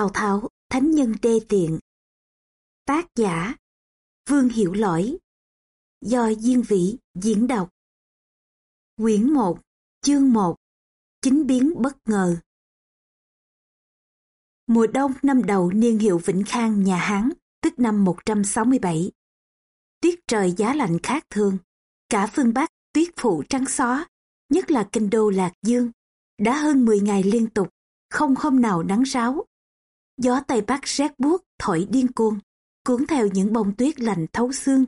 Tào Tháo, Thánh Nhân Đê Tiện. Tác giả Vương Hiểu Lỗi Do Diên Vĩ diễn đọc. Quyển 1, chương 1 Chính biến bất ngờ. Mùa đông năm đầu niên hiệu Vĩnh Khang nhà Hán, tức năm 167. tuyết trời giá lạnh khác thường, cả phương Bắc tuyết phủ trắng xóa, nhất là kinh đô Lạc Dương, đã hơn 10 ngày liên tục, không hôm nào nắng ráo. Gió Tây Bắc rét buốt thổi điên cuồng, cuốn theo những bông tuyết lạnh thấu xương,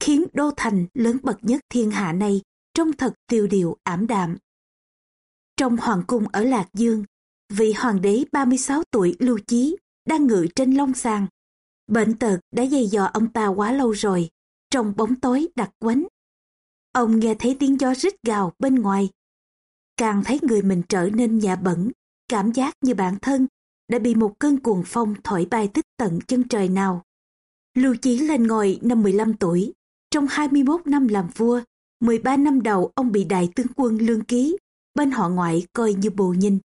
khiến đô thành lớn bậc nhất thiên hạ này trông thật tiêu điều ảm đạm. Trong hoàng cung ở Lạc Dương, vị hoàng đế 36 tuổi Lưu Chí đang ngự trên long sàng. Bệnh tật đã dày dò ông ta quá lâu rồi, trong bóng tối đặc quánh. Ông nghe thấy tiếng gió rít gào bên ngoài. Càng thấy người mình trở nên nhà bẩn, cảm giác như bản thân đã bị một cơn cuồng phong thổi bay tích tận chân trời nào. Lưu Chí lên ngồi năm 15 tuổi, trong 21 năm làm vua, 13 năm đầu ông bị đại tướng quân lương ký, bên họ ngoại coi như bù nhìn.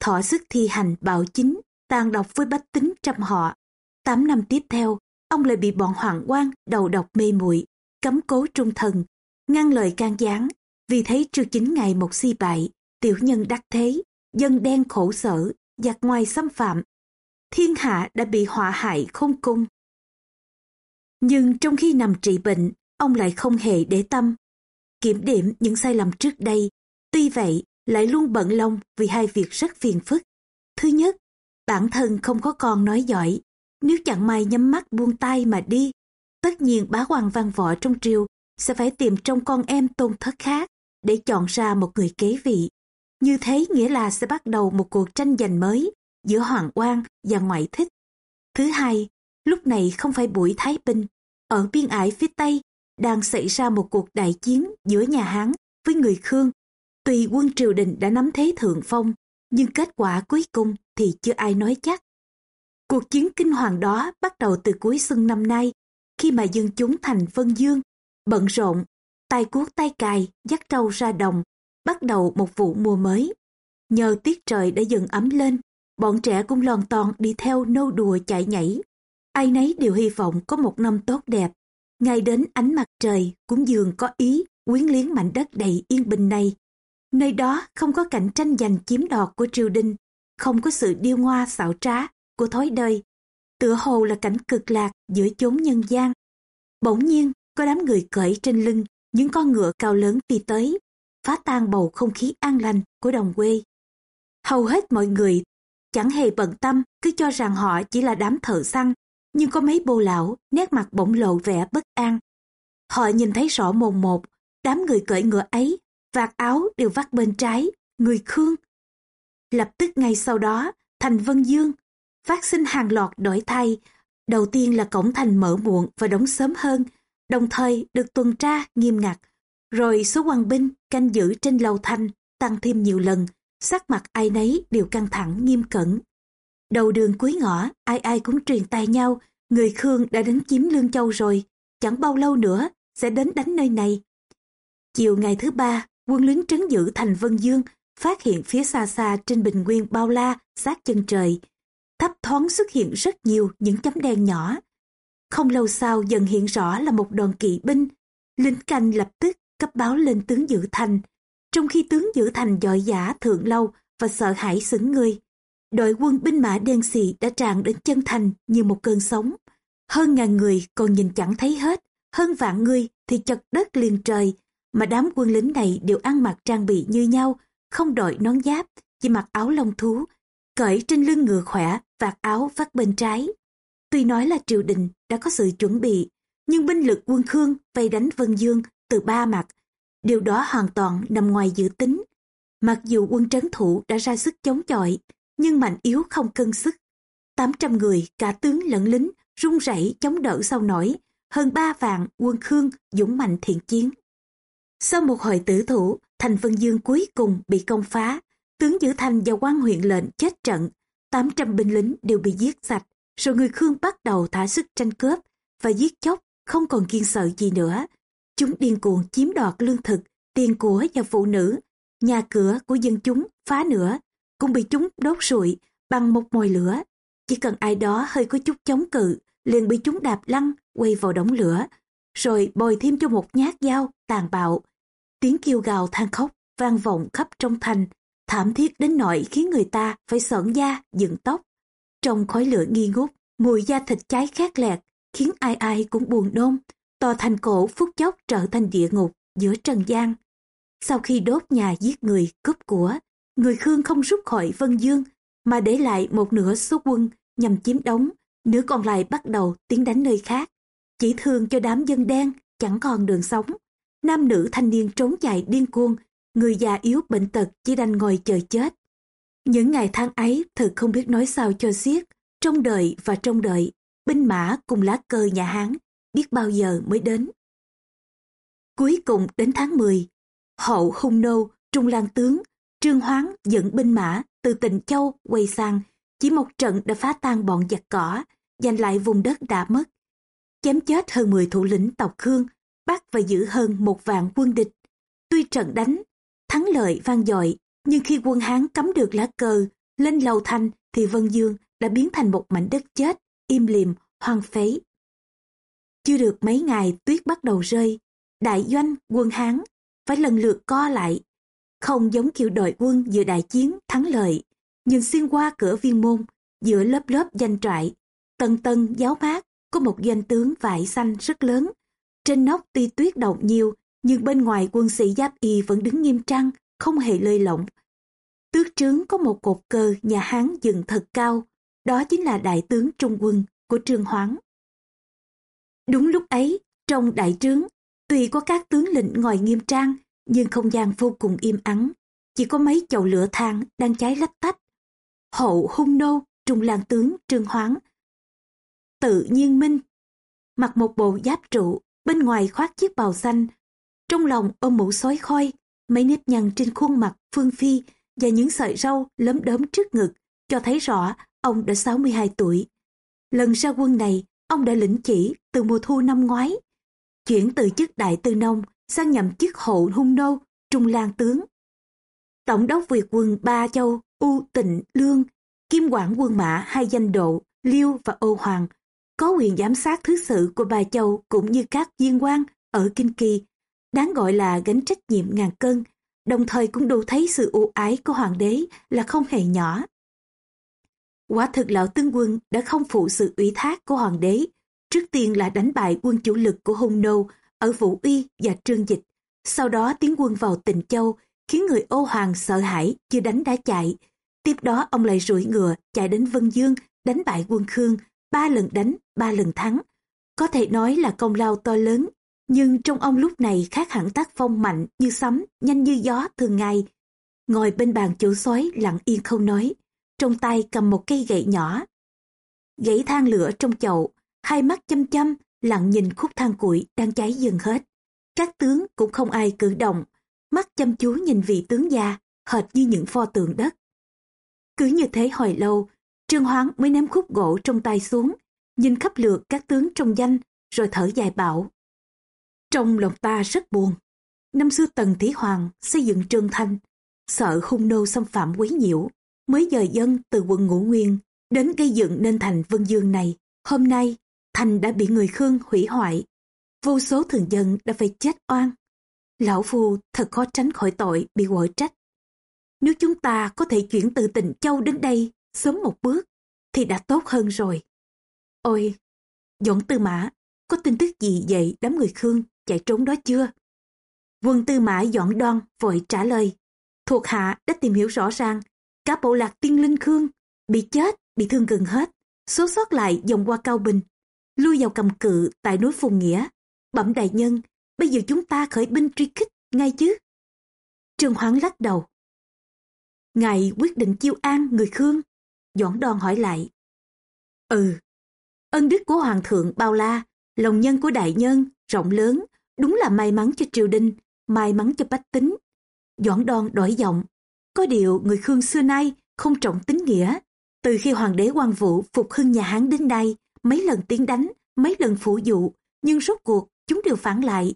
Thọ sức thi hành bạo chính, tàn độc với bách tính trăm họ. 8 năm tiếp theo, ông lại bị bọn hoàng quan đầu độc mê muội cấm cố trung thần, ngăn lời can gián, vì thấy triều chính ngày một si bại, tiểu nhân đắc thế, dân đen khổ sở, giặc ngoài xâm phạm. Thiên hạ đã bị họa hại không cung. Nhưng trong khi nằm trị bệnh, ông lại không hề để tâm. Kiểm điểm những sai lầm trước đây, tuy vậy lại luôn bận lòng vì hai việc rất phiền phức. Thứ nhất, bản thân không có con nói giỏi, nếu chẳng may nhắm mắt buông tay mà đi, tất nhiên bá hoàng văn võ trong triều sẽ phải tìm trong con em tôn thất khác để chọn ra một người kế vị. Như thế nghĩa là sẽ bắt đầu một cuộc tranh giành mới giữa hoàng quan và ngoại thích. Thứ hai, lúc này không phải buổi Thái Bình. Ở biên ải phía Tây đang xảy ra một cuộc đại chiến giữa nhà Hán với người Khương. Tuy quân triều đình đã nắm thế thượng phong, nhưng kết quả cuối cùng thì chưa ai nói chắc. Cuộc chiến kinh hoàng đó bắt đầu từ cuối xuân năm nay, khi mà dân chúng thành Vân Dương, bận rộn, tay cuốc tay cài, dắt trâu ra đồng, bắt đầu một vụ mùa mới. Nhờ tiết trời đã dần ấm lên, bọn trẻ cũng lòn toàn đi theo nô đùa chạy nhảy. Ai nấy đều hy vọng có một năm tốt đẹp. Ngay đến ánh mặt trời cũng dường có ý quyến liếng mảnh đất đầy yên bình này. Nơi đó không có cạnh tranh giành chiếm đoạt của triều đình, không có sự điêu ngoa xảo trá của thói đời. Tựa hồ là cảnh cực lạc giữa chốn nhân gian. Bỗng nhiên, có đám người cởi trên lưng những con ngựa cao lớn phi tới, phá tan bầu không khí an lành của đồng quê. Hầu hết mọi người chẳng hề bận tâm cứ cho rằng họ chỉ là đám thợ săn, nhưng có mấy bô lão nét mặt bỗng lộ vẻ bất an. Họ nhìn thấy rõ mồn một, đám người cởi ngựa ấy, vạt áo đều vắt bên trái, người Khương. Lập tức ngay sau đó, thành Vân Dương, phát sinh hàng loạt đổi thay. Đầu tiên là cổng thành mở muộn và đóng sớm hơn, đồng thời được tuần tra nghiêm ngặt. Rồi số quan binh canh giữ trên lầu thanh tăng thêm nhiều lần, sắc mặt ai nấy đều căng thẳng nghiêm cẩn. Đầu đường cuối ngõ, ai ai cũng truyền tai nhau, người Khương đã đến chiếm Lương Châu rồi, chẳng bao lâu nữa sẽ đến đánh nơi này. Chiều ngày thứ ba, quân lính trấn giữ thành Vân Dương phát hiện phía xa xa trên bình nguyên bao la sát chân trời. Thấp thoáng xuất hiện rất nhiều những chấm đen nhỏ. Không lâu sau dần hiện rõ là một đoàn kỵ binh. Lính canh lập tức cấp báo lên tướng giữ thành. Trong khi tướng giữ thành dội giả thượng lâu và sợ hãi xứng người, đội quân binh mã đen xì đã tràn đến chân thành như một cơn sóng. Hơn ngàn người còn nhìn chẳng thấy hết, hơn vạn người thì chật đất liền trời, mà đám quân lính này đều ăn mặc trang bị như nhau, không đội nón giáp, chỉ mặc áo lông thú, cởi trên lưng ngựa khỏe, vạt áo vắt bên trái. Tuy nói là triều đình đã có sự chuẩn bị, nhưng binh lực quân Khương vây đánh Vân Dương từ ba mặt, điều đó hoàn toàn nằm ngoài dự tính. Mặc dù quân trấn thủ đã ra sức chống chọi, nhưng mạnh yếu không cân sức. 800 người, cả tướng lẫn lính, run rẩy chống đỡ sau nổi, hơn ba vạn quân Khương dũng mạnh thiện chiến. Sau một hồi tử thủ, thành Vân Dương cuối cùng bị công phá, tướng giữ thành và quan huyện lệnh chết trận, 800 binh lính đều bị giết sạch, rồi người Khương bắt đầu thả sức tranh cướp và giết chóc, không còn kiên sợ gì nữa. Chúng điên cuồng chiếm đoạt lương thực, tiền của và phụ nữ, nhà cửa của dân chúng phá nữa, cũng bị chúng đốt rụi bằng một mồi lửa. chỉ cần ai đó hơi có chút chống cự, liền bị chúng đạp lăn, quay vào đống lửa, rồi bồi thêm cho một nhát dao, tàn bạo. Tiếng kêu gào than khóc, vang vọng khắp trong thành, thảm thiết đến nỗi khiến người ta phải sợn da, dựng tóc. Trong khói lửa nghi ngút, mùi da thịt cháy khét lẹt, khiến ai ai cũng buồn nôn. Tòa thành cổ phút chốc trở thành địa ngục giữa trần gian. Sau khi đốt nhà giết người, cướp của, người Khương không rút khỏi Vân Dương, mà để lại một nửa số quân nhằm chiếm đóng, nửa còn lại bắt đầu tiến đánh nơi khác. Chỉ thương cho đám dân đen, chẳng còn đường sống. Nam nữ thanh niên trốn chạy điên cuồng, người già yếu bệnh tật chỉ đành ngồi chờ chết. Những ngày tháng ấy thật không biết nói sao cho xiết, trong đời và trong đợi, binh mã cùng lá cờ nhà Hán biết bao giờ mới đến. Cuối cùng đến tháng 10, hậu hung nô, trung lang tướng, trương hoáng dẫn binh mã từ tình Châu quay sang, chỉ một trận đã phá tan bọn giặc cỏ, giành lại vùng đất đã mất. Chém chết hơn 10 thủ lĩnh tộc Khương, bắt và giữ hơn một vạn quân địch. Tuy trận đánh, thắng lợi vang dội, nhưng khi quân Hán cắm được lá cờ lên lầu thanh thì Vân Dương đã biến thành một mảnh đất chết, im lìm, hoang phế. Chưa được mấy ngày tuyết bắt đầu rơi, đại doanh quân Hán phải lần lượt co lại. Không giống kiểu đội quân giữa đại chiến thắng lợi, nhìn xuyên qua cửa viên môn, giữa lớp lớp danh trại, tầng tầng giáo mát, có một doanh tướng vải xanh rất lớn. Trên nóc tuy tuyết động nhiều, nhưng bên ngoài quân sĩ giáp y vẫn đứng nghiêm trang, không hề lơi lỏng. Tước trướng có một cột cờ nhà Hán dựng thật cao, đó chính là đại tướng trung quân của Trương Hoáng. Đúng lúc ấy, trong đại trướng, tuy có các tướng lĩnh ngồi nghiêm trang, nhưng không gian vô cùng im ắng. Chỉ có mấy chậu lửa than đang cháy lách tách. Hậu hung nô, trung lang tướng Trương Hoáng. Tự nhiên minh, mặc một bộ giáp trụ, bên ngoài khoác chiếc bào xanh, trong lòng ôm mũ sói khoi, mấy nếp nhăn trên khuôn mặt Phương Phi và những sợi râu lấm đốm trước ngực, cho thấy rõ ông đã 62 tuổi. Lần ra quân này, ông đã lĩnh chỉ từ mùa thu năm ngoái, chuyển từ chức đại tư nông sang nhậm chức hộ hung nô, trung lang tướng. Tổng đốc Việt quân Ba Châu, U Tịnh, Lương, Kim quản quân mã hai danh độ, Liêu và Ô Hoàng, có quyền giám sát thứ sự của Ba Châu cũng như các viên quan ở Kinh Kỳ, đáng gọi là gánh trách nhiệm ngàn cân, đồng thời cũng đủ thấy sự ưu ái của hoàng đế là không hề nhỏ. Quả thực lão tướng quân đã không phụ sự ủy thác của hoàng đế, trước tiên là đánh bại quân chủ lực của hung nô ở Vũ Uy và Trương Dịch, sau đó tiến quân vào Tịnh Châu, khiến người ô hoàng sợ hãi, chưa đánh đã chạy. Tiếp đó ông lại rủi ngựa chạy đến Vân Dương, đánh bại quân Khương, ba lần đánh, ba lần thắng. Có thể nói là công lao to lớn, nhưng trong ông lúc này khác hẳn tác phong mạnh như sấm, nhanh như gió thường ngày. Ngồi bên bàn chủ soái lặng yên không nói, trong tay cầm một cây gậy nhỏ. Gãy than lửa trong chậu, hai mắt chăm chăm, lặng nhìn khúc than củi đang cháy dần hết. Các tướng cũng không ai cử động, mắt chăm chú nhìn vị tướng già, hệt như những pho tượng đất. Cứ như thế hồi lâu, Trương Hoáng mới ném khúc gỗ trong tay xuống, nhìn khắp lượt các tướng trong danh, rồi thở dài bảo. Trong lòng ta rất buồn. Năm xưa Tần Thí Hoàng xây dựng Trương Thanh, sợ hung nô xâm phạm quấy nhiễu, mới dời dân từ quận Ngũ Nguyên đến gây dựng nên thành Vân Dương này. Hôm nay, thành đã bị người Khương hủy hoại. Vô số thường dân đã phải chết oan. Lão Phu thật khó tránh khỏi tội bị quở trách. Nếu chúng ta có thể chuyển từ tỉnh Châu đến đây sớm một bước, thì đã tốt hơn rồi. Ôi, Dọn Tư Mã, có tin tức gì vậy đám người Khương chạy trốn đó chưa? Quân Tư Mã dọn đoan vội trả lời. Thuộc hạ đã tìm hiểu rõ ràng, cả bộ lạc tiên linh Khương bị chết, bị thương gần hết. Số sót lại dòng qua Cao Bình, lui vào cầm cự tại núi Phùng Nghĩa. Bẩm đại nhân, bây giờ chúng ta khởi binh truy kích ngay chứ. Trương Hoáng lắc đầu. Ngài quyết định chiêu an người Khương. Doãn đoan hỏi lại. Ừ, ân đức của Hoàng thượng bao la, lòng nhân của đại nhân, rộng lớn, đúng là may mắn cho triều đình, may mắn cho bách tính. Doãn đoan đổi giọng, có điều người Khương xưa nay không trọng tính nghĩa. Từ khi hoàng đế quan vũ phục hưng nhà Hán đến đây, mấy lần tiến đánh, mấy lần phủ dụ, nhưng rốt cuộc chúng đều phản lại.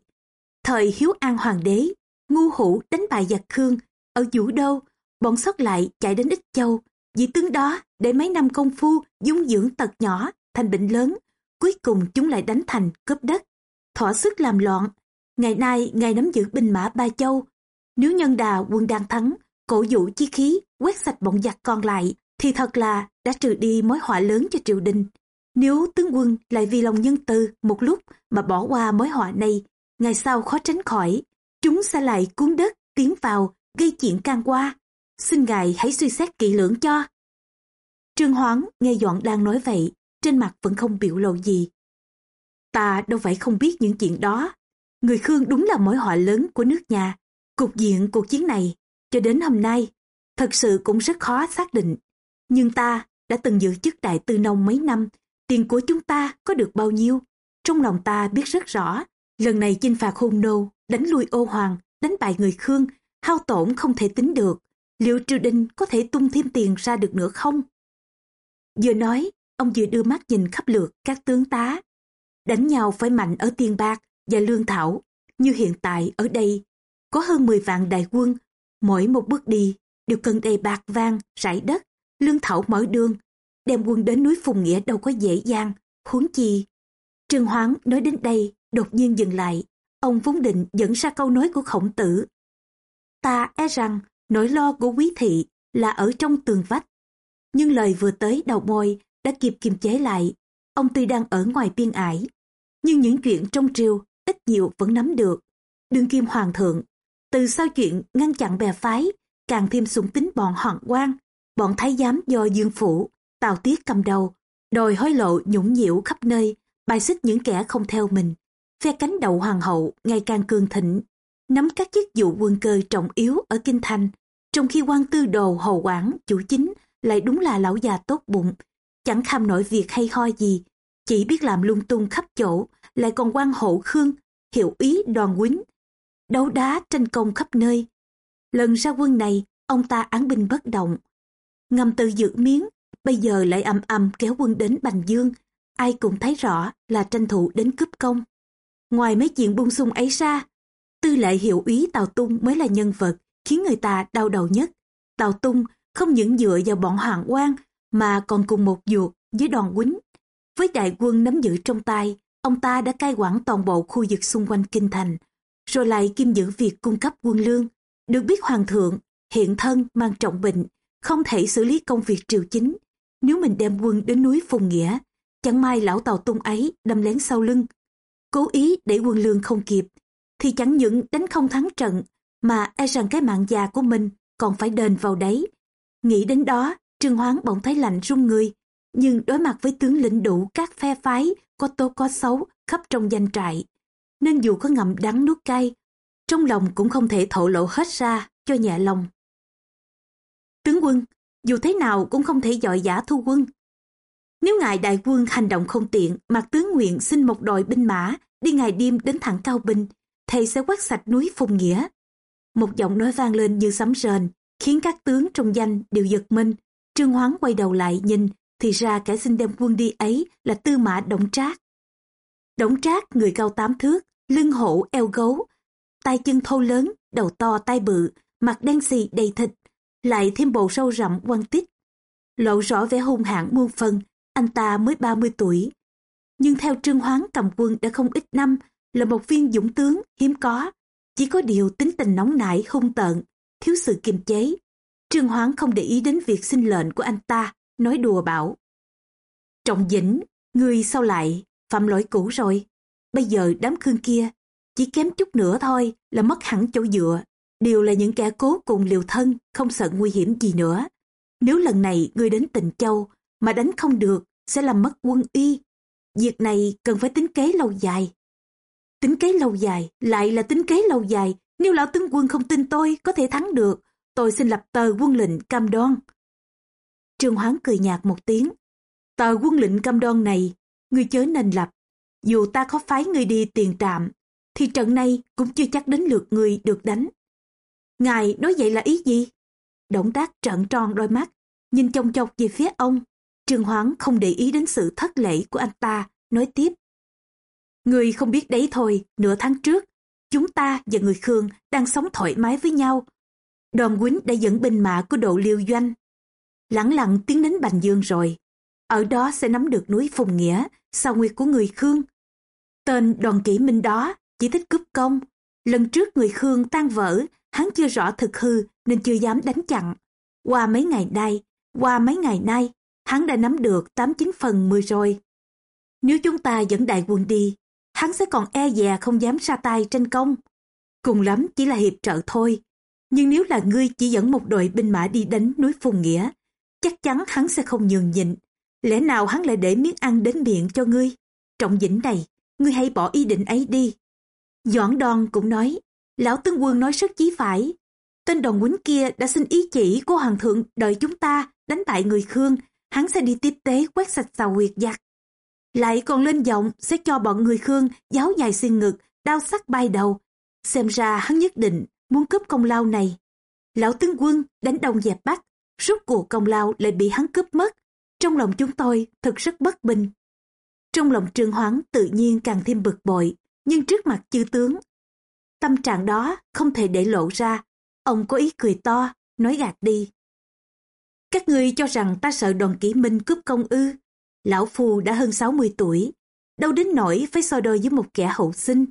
Thời hiếu an hoàng đế, ngu hủ đánh bại giặc Khương, ở Vũ Đô, bọn sót lại chạy đến Ích Châu, vị tướng đó để mấy năm công phu dung dưỡng tật nhỏ thành bệnh lớn, cuối cùng chúng lại đánh thành cướp đất, thỏa sức làm loạn. Ngày nay, ngài nắm giữ binh mã Ba Châu. Nếu nhân đà quân đang thắng, cổ vũ chi khí, quét sạch bọn giặc còn lại, thì thật là đã trừ đi mối họa lớn cho triều đình. Nếu tướng quân lại vì lòng nhân từ một lúc mà bỏ qua mối họa này, ngày sau khó tránh khỏi, chúng sẽ lại cuốn đất tiến vào gây chuyện can qua. Xin ngài hãy suy xét kỹ lưỡng cho. Trương Hoáng nghe Dọn đang nói vậy, trên mặt vẫn không biểu lộ gì. Ta đâu phải không biết những chuyện đó. Người Khương đúng là mối họa lớn của nước nhà. Cục diện cuộc chiến này, cho đến hôm nay, thật sự cũng rất khó xác định. Nhưng ta đã từng giữ chức đại tư nông mấy năm, tiền của chúng ta có được bao nhiêu? Trong lòng ta biết rất rõ, lần này chinh phạt hung nô, đánh lui ô hoàng, đánh bại người Khương, hao tổn không thể tính được. Liệu triều đình có thể tung thêm tiền ra được nữa không? Vừa nói, ông vừa đưa mắt nhìn khắp lượt các tướng tá. Đánh nhau phải mạnh ở tiền bạc và lương thảo, như hiện tại ở đây. Có hơn 10 vạn đại quân, mỗi một bước đi đều cần đầy bạc vang, rải đất, lương thảo mở đường. Đem quân đến núi Phùng Nghĩa đâu có dễ dàng, huống chi. Trương Hoáng nói đến đây, đột nhiên dừng lại. Ông vốn định dẫn ra câu nói của khổng tử. Ta e rằng nỗi lo của quý thị là ở trong tường vách. Nhưng lời vừa tới đầu môi đã kịp kiềm chế lại. Ông tuy đang ở ngoài biên ải, nhưng những chuyện trong triều ít nhiều vẫn nắm được. Đương kim hoàng thượng, từ sau chuyện ngăn chặn bè phái, càng thêm sủng tính bọn hoàng quan, bọn thái giám do dương phủ, tào tiết cầm đầu, đòi hối lộ nhũng nhiễu khắp nơi, bài xích những kẻ không theo mình. Phe cánh đầu hoàng hậu ngày càng cường thịnh, nắm các chức vụ quân cơ trọng yếu ở kinh thành, trong khi quan tư đồ hầu quản chủ chính lại đúng là lão già tốt bụng, chẳng kham nổi việc hay ho gì, chỉ biết làm lung tung khắp chỗ, lại còn quan hộ khương, hiệu ý đoàn quýnh, đấu đá tranh công khắp nơi. Lần ra quân này, ông ta án binh bất động, ngầm từ dự miếng, bây giờ lại ầm ầm kéo quân đến Bành Dương, ai cũng thấy rõ là tranh thủ đến cướp công. Ngoài mấy chuyện bung sung ấy ra, tư lệ hiệu ý Tào Tung mới là nhân vật khiến người ta đau đầu nhất. Tào Tung không những dựa vào bọn hoàng quan mà còn cùng một ruột với đoàn quýnh. Với đại quân nắm giữ trong tay, ông ta đã cai quản toàn bộ khu vực xung quanh kinh thành, rồi lại kiêm giữ việc cung cấp quân lương. Được biết hoàng thượng, hiện thân mang trọng bệnh, không thể xử lý công việc triều chính. Nếu mình đem quân đến núi Phùng Nghĩa, chẳng may lão tàu tung ấy đâm lén sau lưng. Cố ý để quân lương không kịp, thì chẳng những đánh không thắng trận, mà e rằng cái mạng già của mình còn phải đền vào đấy. Nghĩ đến đó, Trương Hoáng bỗng thấy lạnh run người, nhưng đối mặt với tướng lĩnh đủ các phe phái có tốt có xấu khắp trong danh trại. Nên dù có ngậm đắng nuốt cay, trong lòng cũng không thể thổ lộ hết ra cho nhẹ lòng. Tướng quân, dù thế nào cũng không thể dọi giả thu quân. Nếu ngài đại quân hành động không tiện, mặt tướng nguyện xin một đội binh mã đi ngày đêm đến thẳng Cao Binh, thầy sẽ quét sạch núi Phùng Nghĩa. Một giọng nói vang lên như sấm rền, khiến các tướng trong danh đều giật mình. Trương Hoáng quay đầu lại nhìn, thì ra kẻ xin đem quân đi ấy là tư mã Đổng Trác. Đổng Trác người cao tám thước, lưng hổ eo gấu, tay chân thô lớn, đầu to tay bự, mặt đen xì đầy thịt, lại thêm bộ sâu rậm quăng tít. Lộ rõ vẻ hung hãn muôn phần, anh ta mới 30 tuổi. Nhưng theo Trương Hoáng cầm quân đã không ít năm, là một viên dũng tướng hiếm có, chỉ có điều tính tình nóng nảy hung tợn, thiếu sự kiềm chế. Trương Hoáng không để ý đến việc xin lệnh của anh ta, nói đùa bảo. Trọng dĩnh, người sao lại, phạm lỗi cũ rồi. Bây giờ đám khương kia, chỉ kém chút nữa thôi là mất hẳn chỗ dựa. Đều là những kẻ cố cùng liều thân, không sợ nguy hiểm gì nữa. Nếu lần này ngươi đến tình châu mà đánh không được sẽ làm mất quân y. Việc này cần phải tính kế lâu dài. Tính kế lâu dài, lại là tính kế lâu dài. Nếu lão tướng quân không tin tôi có thể thắng được, tôi xin lập tờ quân lệnh cam đoan. Trương Hoáng cười nhạt một tiếng. Tờ quân lệnh cam đoan này, ngươi chớ nên lập. Dù ta có phái ngươi đi tiền trạm, thì trận này cũng chưa chắc đến lượt ngươi được đánh. Ngài nói vậy là ý gì? Động tác trợn tròn đôi mắt, nhìn chồng chọc về phía ông. Trương Hoáng không để ý đến sự thất lễ của anh ta, nói tiếp. Người không biết đấy thôi, nửa tháng trước, chúng ta và người Khương đang sống thoải mái với nhau. Đoàn quýnh đã dẫn binh mã của độ liêu doanh. lẳng lặng tiến đến Bành Dương rồi. Ở đó sẽ nắm được núi Phùng Nghĩa, sao nguyệt của người Khương. Tên đoàn kỷ minh đó chỉ thích cướp công. Lần trước người Khương tan vỡ, hắn chưa rõ thực hư nên chưa dám đánh chặn. Qua mấy ngày nay, qua mấy ngày nay, hắn đã nắm được 89 phần 10 rồi. Nếu chúng ta dẫn đại quân đi, hắn sẽ còn e dè không dám ra tay tranh công. Cùng lắm chỉ là hiệp trợ thôi. Nhưng nếu là ngươi chỉ dẫn một đội binh mã đi đánh núi Phùng Nghĩa, chắc chắn hắn sẽ không nhường nhịn. Lẽ nào hắn lại để miếng ăn đến miệng cho ngươi? Trọng dĩnh này, ngươi hãy bỏ ý định ấy đi. Doãn đòn cũng nói, lão tướng quân nói rất chí phải. Tên đồng quýnh kia đã xin ý chỉ của hoàng thượng đợi chúng ta đánh bại người Khương, hắn sẽ đi tiếp tế quét sạch xào huyệt giặc. Lại còn lên giọng sẽ cho bọn người Khương giáo dài xuyên ngực, đau sắc bay đầu. Xem ra hắn nhất định muốn cướp công lao này. Lão tướng quân đánh đông dẹp bắt rốt cuộc công lao lại bị hắn cướp mất. Trong lòng chúng tôi thật rất bất bình. Trong lòng Trương Hoáng tự nhiên càng thêm bực bội, nhưng trước mặt chư tướng. Tâm trạng đó không thể để lộ ra. Ông có ý cười to, nói gạt đi. Các ngươi cho rằng ta sợ đoàn kỷ minh cướp công ư. Lão Phu đã hơn 60 tuổi, đâu đến nỗi phải so đôi với một kẻ hậu sinh.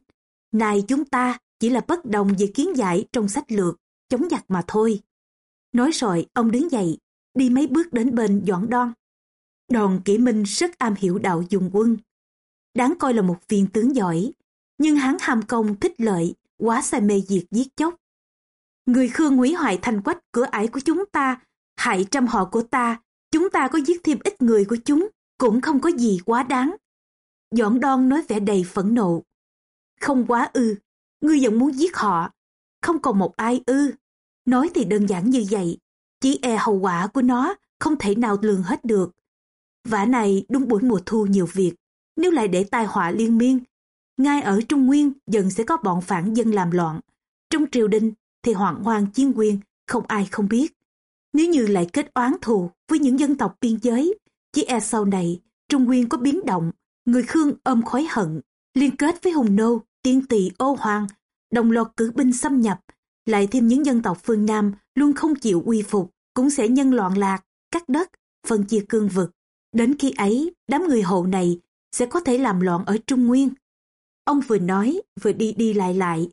Này chúng ta chỉ là bất đồng về kiến giải trong sách lược, chống giặc mà thôi. Nói rồi, ông đứng dậy, đi mấy bước đến bên Doãn Đoan. Đoàn kỷ minh rất am hiểu đạo dùng quân. Đáng coi là một viên tướng giỏi, nhưng hắn ham công thích lợi, quá say mê diệt giết chóc. Người Khương hủy hoại thành quách cửa ải của chúng ta, hại trăm họ của ta, chúng ta có giết thêm ít người của chúng, cũng không có gì quá đáng. Dọn đoan nói vẻ đầy phẫn nộ. Không quá ư, ngươi vẫn muốn giết họ, không còn một ai ư. Nói thì đơn giản như vậy, chỉ e hậu quả của nó không thể nào lường hết được. Vả này đúng buổi mùa thu nhiều việc, nếu lại để tai họa liên miên, ngay ở Trung Nguyên dần sẽ có bọn phản dân làm loạn. Trong triều đình thì hoạn hoang chiến quyền, không ai không biết. Nếu như lại kết oán thù với những dân tộc biên giới, chỉ e sau này Trung Nguyên có biến động, người Khương ôm khói hận, liên kết với Hùng Nô, Tiên Tỳ ô hoàng, đồng loạt cử binh xâm nhập, lại thêm những dân tộc phương Nam luôn không chịu uy phục, cũng sẽ nhân loạn lạc, cắt đất, phân chia cương vực. Đến khi ấy, đám người hộ này sẽ có thể làm loạn ở Trung Nguyên. Ông vừa nói, vừa đi đi lại lại.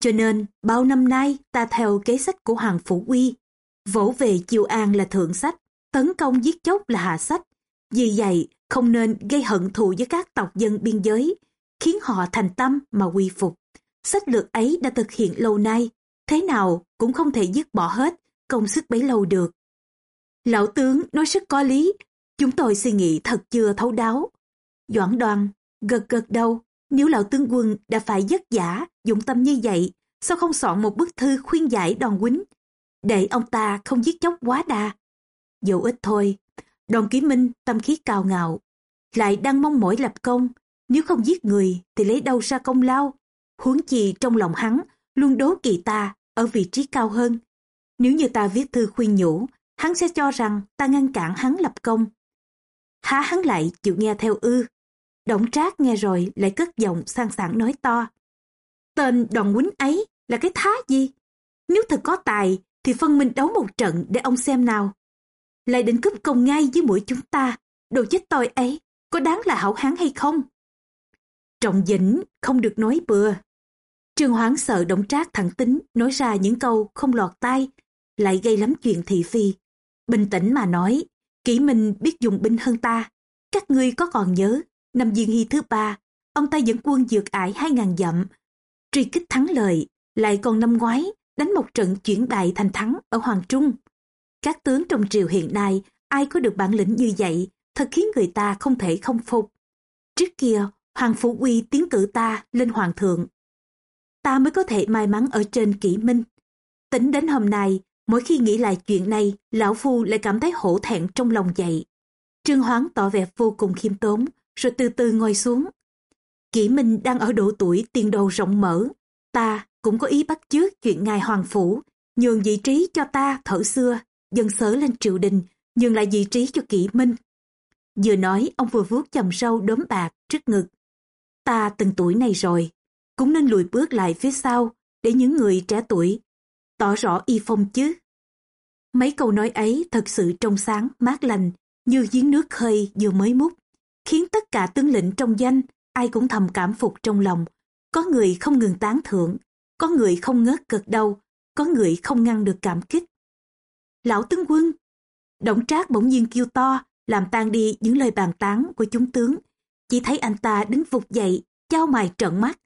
Cho nên, bao năm nay ta theo kế sách của Hoàng Phủ Uy. Vỗ về chiêu an là thượng sách, tấn công giết chóc là hạ sách. Vì vậy, không nên gây hận thù với các tộc dân biên giới, khiến họ thành tâm mà quy phục. Sách lược ấy đã thực hiện lâu nay, thế nào cũng không thể dứt bỏ hết, công sức bấy lâu được. Lão tướng nói rất có lý, chúng tôi suy nghĩ thật chưa thấu đáo. Doãn đoan, gật gật đầu, nếu lão tướng quân đã phải vất giả, dụng tâm như vậy, sao không soạn một bức thư khuyên giải đòn quýnh, để ông ta không giết chóc quá đa. Dẫu ít thôi, đoàn ký minh tâm khí cao ngạo, lại đang mong mỏi lập công, nếu không giết người thì lấy đâu ra công lao. Huống chi trong lòng hắn luôn đố kỵ ta ở vị trí cao hơn. Nếu như ta viết thư khuyên nhủ, hắn sẽ cho rằng ta ngăn cản hắn lập công. Há hắn lại chịu nghe theo ư. Động trác nghe rồi lại cất giọng sang sảng nói to. Tên đoàn quýnh ấy là cái thá gì? Nếu thật có tài thì phân minh đấu một trận để ông xem nào. Lại định cướp công ngay với mũi chúng ta, đồ chết tôi ấy, có đáng là hảo hán hay không? Trọng dĩnh không được nói bừa. Trương Hoáng sợ động trác thẳng tính nói ra những câu không lọt tai, lại gây lắm chuyện thị phi. Bình tĩnh mà nói, Kỷ minh biết dùng binh hơn ta. Các ngươi có còn nhớ, năm Diên Hy thứ ba, ông ta dẫn quân dược ải hai ngàn dặm, truy kích thắng lợi, lại còn năm ngoái đánh một trận chuyển bại thành thắng ở Hoàng Trung. Các tướng trong triều hiện nay, ai có được bản lĩnh như vậy, thật khiến người ta không thể không phục. Trước kia, Hoàng Phủ Uy tiến cử ta lên Hoàng thượng. Ta mới có thể may mắn ở trên kỷ minh. Tính đến hôm nay, mỗi khi nghĩ lại chuyện này, Lão Phu lại cảm thấy hổ thẹn trong lòng dậy. Trương Hoáng tỏ vẻ vô cùng khiêm tốn, rồi từ từ ngồi xuống. Kỷ Minh đang ở độ tuổi tiền đồ rộng mở. Ta cũng có ý bắt chước chuyện ngài Hoàng Phủ, nhường vị trí cho ta thở xưa, dần sớ lên triều đình, nhường lại vị trí cho Kỷ Minh. Vừa nói, ông vừa vuốt chầm sâu đốm bạc trước ngực. Ta từng tuổi này rồi, cũng nên lùi bước lại phía sau để những người trẻ tuổi tỏ rõ y phong chứ. Mấy câu nói ấy thật sự trong sáng, mát lành, như giếng nước khơi vừa mới múc, khiến tất cả tướng lĩnh trong danh, ai cũng thầm cảm phục trong lòng. Có người không ngừng tán thưởng, có người không ngớt gật đầu, có người không ngăn được cảm kích. Lão tướng quân, Động Trác bỗng nhiên kêu to, làm tan đi những lời bàn tán của chúng tướng. Chỉ thấy anh ta đứng vụt dậy, trao mài trợn mắt.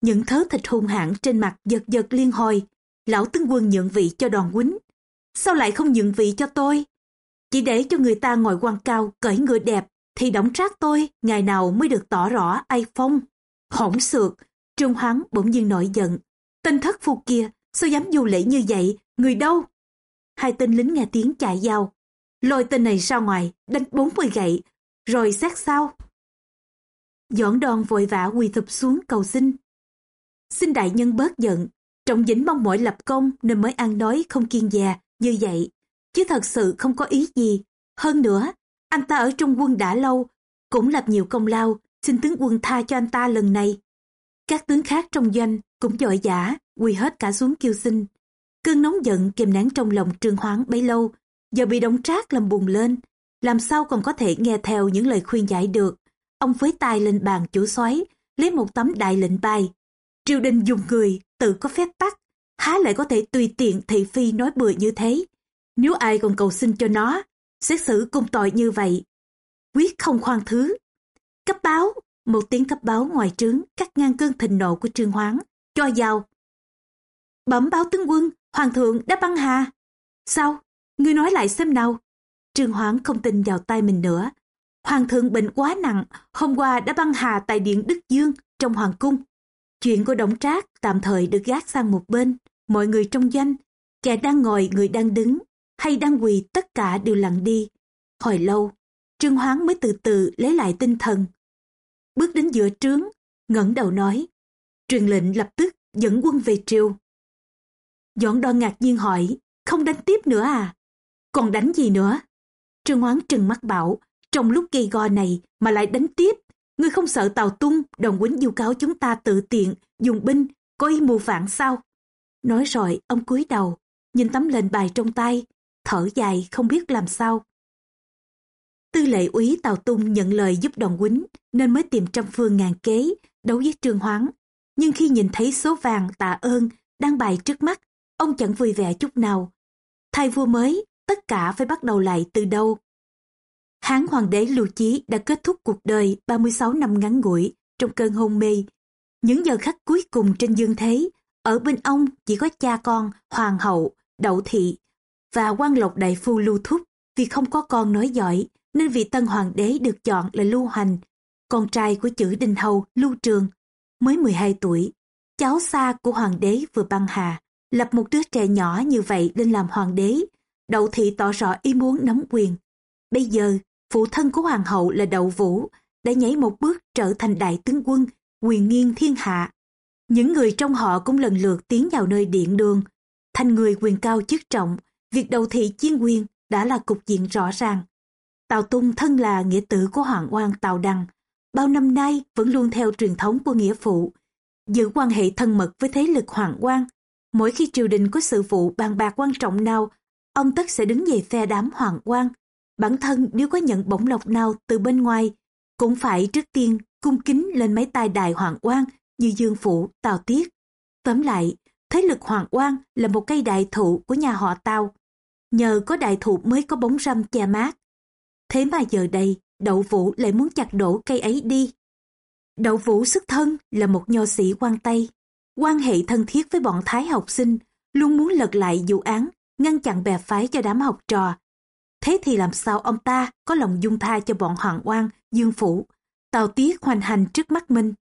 Những thớ thịt hung hãn trên mặt giật giật liên hồi. Lão tướng quân nhượng vị cho đoàn quýnh. Sao lại không nhượng vị cho tôi? Chỉ để cho người ta ngồi quan cao, cởi ngựa đẹp, thì đóng trác tôi, ngày nào mới được tỏ rõ ai phong. Hỗn xược, Trương Hoáng bỗng nhiên nổi giận. Tên thất phu kia, sao dám du lễ như vậy, người đâu? Hai tên lính nghe tiếng chạy vào. Lôi tên này ra ngoài, đánh bốn mươi gậy, rồi xét sao? dọn đòn vội vã quỳ thụp xuống cầu xin. Xin đại nhân bớt giận, trọng dĩnh mong mỏi lập công nên mới ăn nói không kiên già như vậy, chứ thật sự không có ý gì. Hơn nữa, anh ta ở trong quân đã lâu, cũng lập nhiều công lao, xin tướng quân tha cho anh ta lần này. Các tướng khác trong doanh cũng dội giả quỳ hết cả xuống kêu xin. Cơn nóng giận kìm nén trong lòng trương hoáng bấy lâu, giờ bị đống trác làm bùng lên, làm sao còn có thể nghe theo những lời khuyên giải được. Ông với tay lên bàn chủ soái lấy một tấm đại lệnh bài. Triều đình dùng người, tự có phép tắc, há lại có thể tùy tiện thị phi nói bừa như thế. Nếu ai còn cầu xin cho nó, xét xử cùng tội như vậy. Quyết không khoan thứ. Cấp báo, một tiếng cấp báo ngoài trướng cắt ngang cơn thịnh nộ của Trương Hoáng, cho vào. Bẩm báo tướng quân, hoàng thượng đã băng hà. Sao? Ngươi nói lại xem nào. Trương Hoáng không tin vào tay mình nữa. Hoàng thượng bệnh quá nặng, hôm qua đã băng hà tại điện Đức Dương trong hoàng cung. Chuyện của Đổng Trác tạm thời được gác sang một bên. Mọi người trong danh, kẻ đang ngồi, người đang đứng, hay đang quỳ tất cả đều lặng đi. Hồi lâu, Trương Hoáng mới từ từ lấy lại tinh thần. Bước đến giữa trướng, ngẩng đầu nói, truyền lệnh lập tức dẫn quân về triều. dọn đo ngạc nhiên hỏi, không đánh tiếp nữa à? Còn đánh gì nữa? Trương Hoáng trừng mắt bảo, trong lúc gây go này mà lại đánh tiếp. Ngươi không sợ Tào Tung, đồng quýnh du cáo chúng ta tự tiện, dùng binh, có ý mưu phản sao? Nói rồi, ông cúi đầu, nhìn tấm lệnh bài trong tay, thở dài không biết làm sao. Tư lệ úy Tào Tung nhận lời giúp đồng quýnh nên mới tìm trăm phương ngàn kế đấu với Trương Hoáng. Nhưng khi nhìn thấy số vàng tạ ơn đang bày trước mắt, ông chẳng vui vẻ chút nào. Thay vua mới, tất cả phải bắt đầu lại từ đâu. Hán hoàng đế Lưu Chí đã kết thúc cuộc đời 36 năm ngắn ngủi trong cơn hôn mê. Những giờ khắc cuối cùng trên dương thế, ở bên ông chỉ có cha con, hoàng hậu, đậu thị và quan lộc đại phu Lưu Thúc vì không có con nói giỏi nên vị tân hoàng đế được chọn là Lưu Hành, con trai của chữ đình Hầu Lưu Trường, mới 12 tuổi. Cháu xa của hoàng đế vừa băng hà, lập một đứa trẻ nhỏ như vậy lên làm hoàng đế. Đậu thị tỏ rõ ý muốn nắm quyền. Bây giờ, phụ thân của hoàng hậu là Đậu Vũ đã nhảy một bước trở thành đại tướng quân, quyền nghiêng thiên hạ. Những người trong họ cũng lần lượt tiến vào nơi điện đường, thành người quyền cao chức trọng, việc đầu thị chiên quyền đã là cục diện rõ ràng. Tào Tung thân là nghĩa tử của Hoàng oan Tào Đăng, bao năm nay vẫn luôn theo truyền thống của nghĩa phụ, giữ quan hệ thân mật với thế lực Hoàng oan. Mỗi khi triều đình có sự vụ bàn bạc quan trọng nào, ông tất sẽ đứng về phe đám Hoàng oan. Bản thân nếu có nhận bổng lộc nào từ bên ngoài, cũng phải trước tiên cung kính lên mấy tay đài Hoàng oan như Dương Phủ, Tào Tiết. Tóm lại, thế lực Hoàng oan là một cây đại thụ của nhà họ Tào. Nhờ có đại thụ mới có bóng râm che mát. Thế mà giờ đây, Đậu Vũ lại muốn chặt đổ cây ấy đi. Đậu Vũ xuất thân là một nho sĩ quan Tây. Quan hệ thân thiết với bọn Thái học sinh, luôn muốn lật lại vụ án, ngăn chặn bè phái cho đám học trò. Thế thì làm sao ông ta có lòng dung tha cho bọn Hoàng Oan, Dương Phủ, Tào Tiết hoành hành trước mắt mình.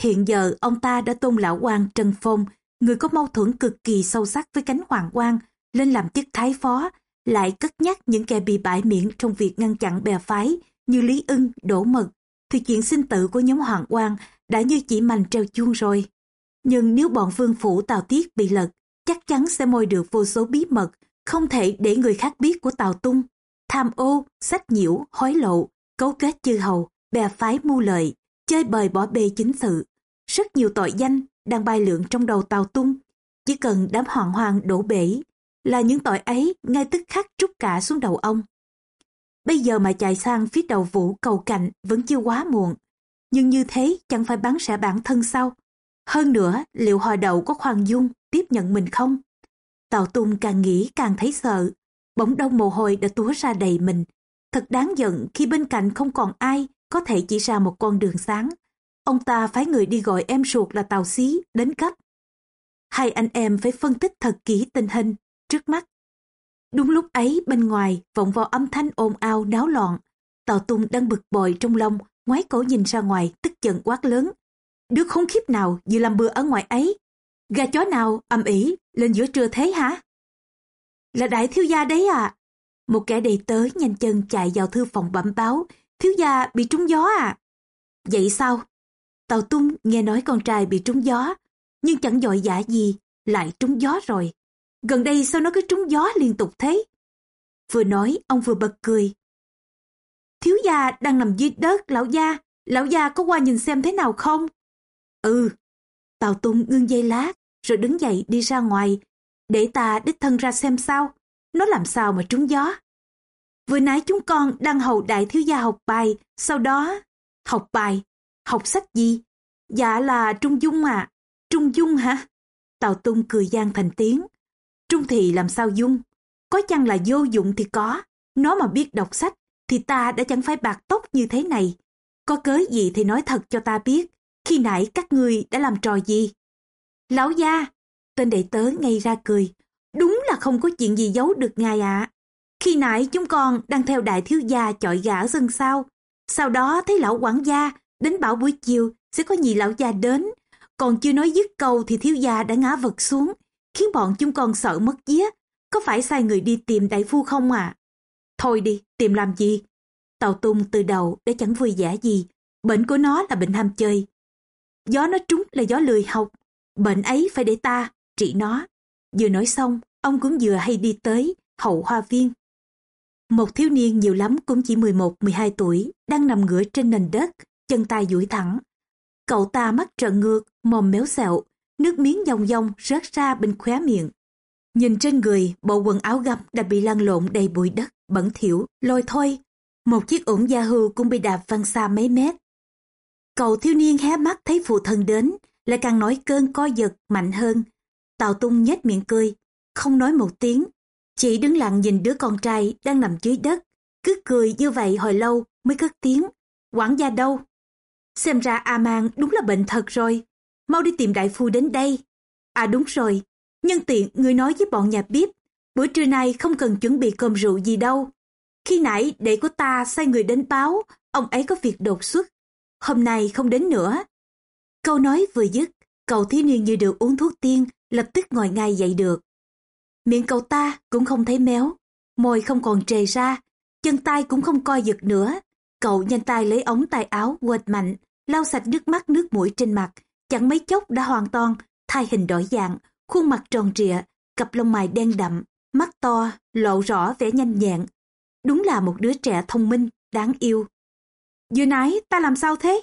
Hiện giờ ông ta đã tôn lão quan Trần Phong, người có mâu thuẫn cực kỳ sâu sắc với cánh Hoàng Quan, lên làm chức thái phó, lại cất nhắc những kẻ bị bãi miễn trong việc ngăn chặn bè phái như Lý Ưng, Đỗ Mật, thì chuyện sinh tử của nhóm Hoàng Quan đã như chỉ mành treo chuông rồi. Nhưng nếu bọn vương phủ Tào Tiết bị lật, chắc chắn sẽ môi được vô số bí mật, không thể để người khác biết của Tào Tung. Tham ô, sách nhiễu, hối lộ, cấu kết chư hầu, bè phái mưu lợi, chơi bời bỏ bê chính sự. Rất nhiều tội danh đang bay lượn trong đầu Tào Tung. Chỉ cần đám hoàng hoàng đổ bể, là những tội ấy ngay tức khắc trút cả xuống đầu ông. Bây giờ mà chạy sang phía đầu vũ cầu cạnh vẫn chưa quá muộn. Nhưng như thế chẳng phải bắn sẽ bản thân sau Hơn nữa, liệu hồi đầu có khoan dung tiếp nhận mình không? Tào Tung càng nghĩ càng thấy sợ. Bỗng đông mồ hôi đã túa ra đầy mình. Thật đáng giận khi bên cạnh không còn ai có thể chỉ ra một con đường sáng. Ông ta phái người đi gọi em ruột là tàu Xí đến cấp. Hai anh em phải phân tích thật kỹ tình hình trước mắt. Đúng lúc ấy bên ngoài vọng vào âm thanh ồn ào náo loạn. tàu Tung đang bực bội trong lòng, ngoái cổ nhìn ra ngoài tức giận quát lớn. Đứa khốn khiếp nào vừa làm bừa ở ngoài ấy? Gà chó nào âm ỉ lên giữa trưa thế hả? Là đại thiếu gia đấy à? Một kẻ đầy tớ nhanh chân chạy vào thư phòng bẩm báo. Thiếu gia bị trúng gió à? Vậy sao? Tào Tung nghe nói con trai bị trúng gió, nhưng chẳng dội giả gì, lại trúng gió rồi. Gần đây sao nó cứ trúng gió liên tục thế? Vừa nói, ông vừa bật cười. Thiếu gia đang nằm dưới đất, lão gia. Lão gia có qua nhìn xem thế nào không? Ừ. Tào Tung ngưng dây lát, rồi đứng dậy đi ra ngoài. Để ta đích thân ra xem sao. Nó làm sao mà trúng gió. Vừa nãy chúng con đang hầu đại thiếu gia học bài, sau đó... Học bài? Học sách gì? Dạ là Trung Dung à. Trung Dung hả? Tào Tung cười gian thành tiếng. Trung thì làm sao Dung? Có chăng là vô dụng thì có. Nó mà biết đọc sách thì ta đã chẳng phải bạc tóc như thế này. Có cớ gì thì nói thật cho ta biết. Khi nãy các ngươi đã làm trò gì? Lão gia! Tên đệ tớ ngay ra cười. Đúng là không có chuyện gì giấu được ngài ạ. Khi nãy chúng con đang theo đại thiếu gia chọi gã dân sao. Sau đó thấy lão quản gia đến bảo buổi chiều sẽ có nhị lão gia đến. Còn chưa nói dứt câu thì thiếu gia đã ngã vật xuống, khiến bọn chúng con sợ mất vía. Có phải sai người đi tìm đại phu không à? Thôi đi, tìm làm gì? Tàu tung từ đầu đã chẳng vui vẻ gì. Bệnh của nó là bệnh ham chơi. Gió nó trúng là gió lười học. Bệnh ấy phải để ta, trị nó. Vừa nói xong, ông cũng vừa hay đi tới hậu hoa viên. Một thiếu niên nhiều lắm cũng chỉ 11-12 tuổi, đang nằm ngửa trên nền đất, chân tay duỗi thẳng. Cậu ta mắt trợn ngược, mồm méo xẹo, nước miếng dòng dòng rớt ra bên khóe miệng. Nhìn trên người, bộ quần áo gấm đã bị lăn lộn đầy bụi đất, bẩn thỉu, lôi thôi. Một chiếc ủng da hưu cũng bị đạp văng xa mấy mét. Cậu thiếu niên hé mắt thấy phụ thân đến, lại càng nói cơn co giật mạnh hơn. Tào tung nhếch miệng cười, không nói một tiếng, chỉ đứng lặng nhìn đứa con trai đang nằm dưới đất, cứ cười như vậy hồi lâu mới cất tiếng. Quản gia đâu? Xem ra A Mang đúng là bệnh thật rồi. Mau đi tìm đại phu đến đây. À đúng rồi, nhân tiện người nói với bọn nhà bếp, bữa trưa nay không cần chuẩn bị cơm rượu gì đâu. Khi nãy đệ của ta sai người đến báo, ông ấy có việc đột xuất. Hôm nay không đến nữa. Câu nói vừa dứt, cậu thiếu niên như được uống thuốc tiên, lập tức ngồi ngay dậy được. Miệng cậu ta cũng không thấy méo, môi không còn trề ra, chân tay cũng không co giật nữa. Cậu nhanh tay lấy ống tay áo quệt mạnh, lau sạch nước mắt nước mũi trên mặt, chẳng mấy chốc đã hoàn toàn thay hình đổi dạng, khuôn mặt tròn trịa, cặp lông mày đen đậm, mắt to, lộ rõ vẻ nhanh nhẹn. Đúng là một đứa trẻ thông minh, đáng yêu. Vừa nãy ta làm sao thế?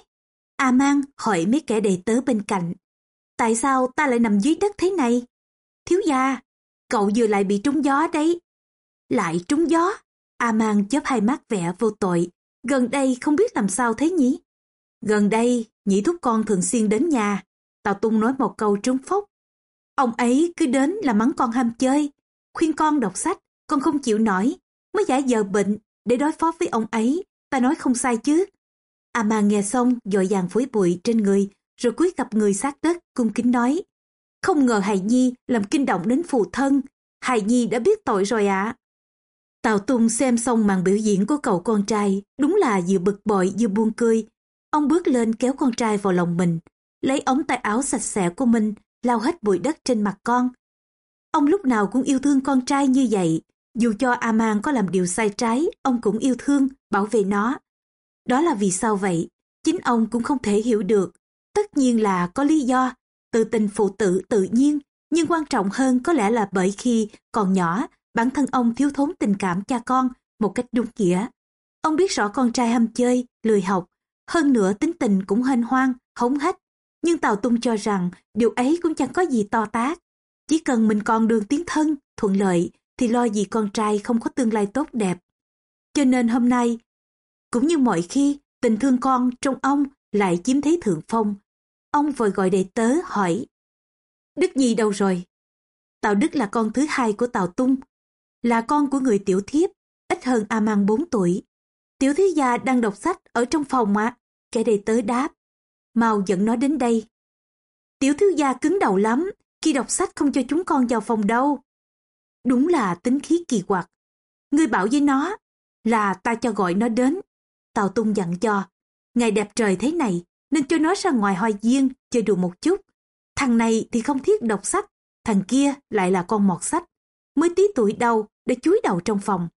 A Mang hỏi mấy kẻ đầy tớ bên cạnh. Tại sao ta lại nằm dưới đất thế này? Thiếu gia, cậu vừa lại bị trúng gió đấy. Lại trúng gió? A Mang chớp hai mắt vẻ vô tội. Gần đây không biết làm sao thế nhỉ? Gần đây, nhị thúc con thường xuyên đến nhà. Tào Tung nói một câu trúng phốc. Ông ấy cứ đến là mắng con ham chơi. Khuyên con đọc sách, con không chịu nổi. Mới giả giờ bệnh để đối phó với ông ấy. Ta nói không sai chứ. À mà nghe xong, dội vàng phối bụi trên người, rồi cúi gặp người sát đất, cung kính nói. Không ngờ Hài Nhi làm kinh động đến phụ thân. Hài Nhi đã biết tội rồi ạ. À. Tào Tung xem xong màn biểu diễn của cậu con trai, đúng là vừa bực bội vừa buông cười. Ông bước lên kéo con trai vào lòng mình, lấy ống tay áo sạch sẽ của mình, lau hết bụi đất trên mặt con. Ông lúc nào cũng yêu thương con trai như vậy, dù cho A Mang có làm điều sai trái, ông cũng yêu thương, bảo vệ nó. Đó là vì sao vậy? Chính ông cũng không thể hiểu được. Tất nhiên là có lý do, tự tình phụ tử tự nhiên, nhưng quan trọng hơn có lẽ là bởi khi còn nhỏ, bản thân ông thiếu thốn tình cảm cha con một cách đúng nghĩa. Ông biết rõ con trai ham chơi, lười học, hơn nữa tính tình cũng hên hoang, hống hách. Nhưng Tào Tung cho rằng điều ấy cũng chẳng có gì to tát. Chỉ cần mình còn đường tiến thân, thuận lợi, thì lo gì con trai không có tương lai tốt đẹp. Cho nên hôm nay, cũng như mọi khi, tình thương con trong ông lại chiếm thế thượng phong. Ông vội gọi đệ tớ hỏi, Đức Nhi đâu rồi? Tào Đức là con thứ hai của Tào Tung, là con của người tiểu thiếp, ít hơn A Mang 4 tuổi. Tiểu thiếu gia đang đọc sách ở trong phòng ạ. À? Kẻ đệ tớ đáp. Mau dẫn nó đến đây. Tiểu thiếu gia cứng đầu lắm, khi đọc sách không cho chúng con vào phòng đâu. Đúng là tính khí kỳ quặc. Ngươi bảo với nó là ta cho gọi nó đến. Tào Tung dặn cho. Ngày đẹp trời thế này nên cho nó ra ngoài hoa viên chơi đùa một chút. Thằng này thì không thiết đọc sách, thằng kia lại là con mọt sách. Mới tí tuổi đầu đã chúi đầu trong phòng.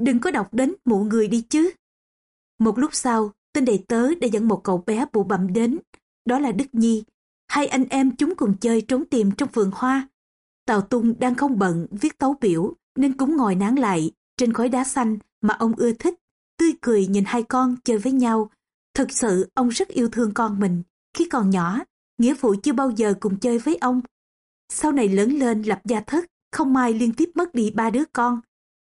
Đừng có đọc đến mụ người đi chứ. Một lúc sau, tên đầy tớ đã dẫn một cậu bé bụ bặm đến. Đó là Đức Nhi. Hai anh em chúng cùng chơi trốn tìm trong vườn hoa. Tào Tung đang không bận viết tấu biểu nên cũng ngồi nán lại trên khối đá xanh mà ông ưa thích. Tươi cười nhìn hai con chơi với nhau. Thực sự ông rất yêu thương con mình. Khi còn nhỏ, nghĩa phụ chưa bao giờ cùng chơi với ông. Sau này lớn lên lập gia thất, không may liên tiếp mất đi ba đứa con.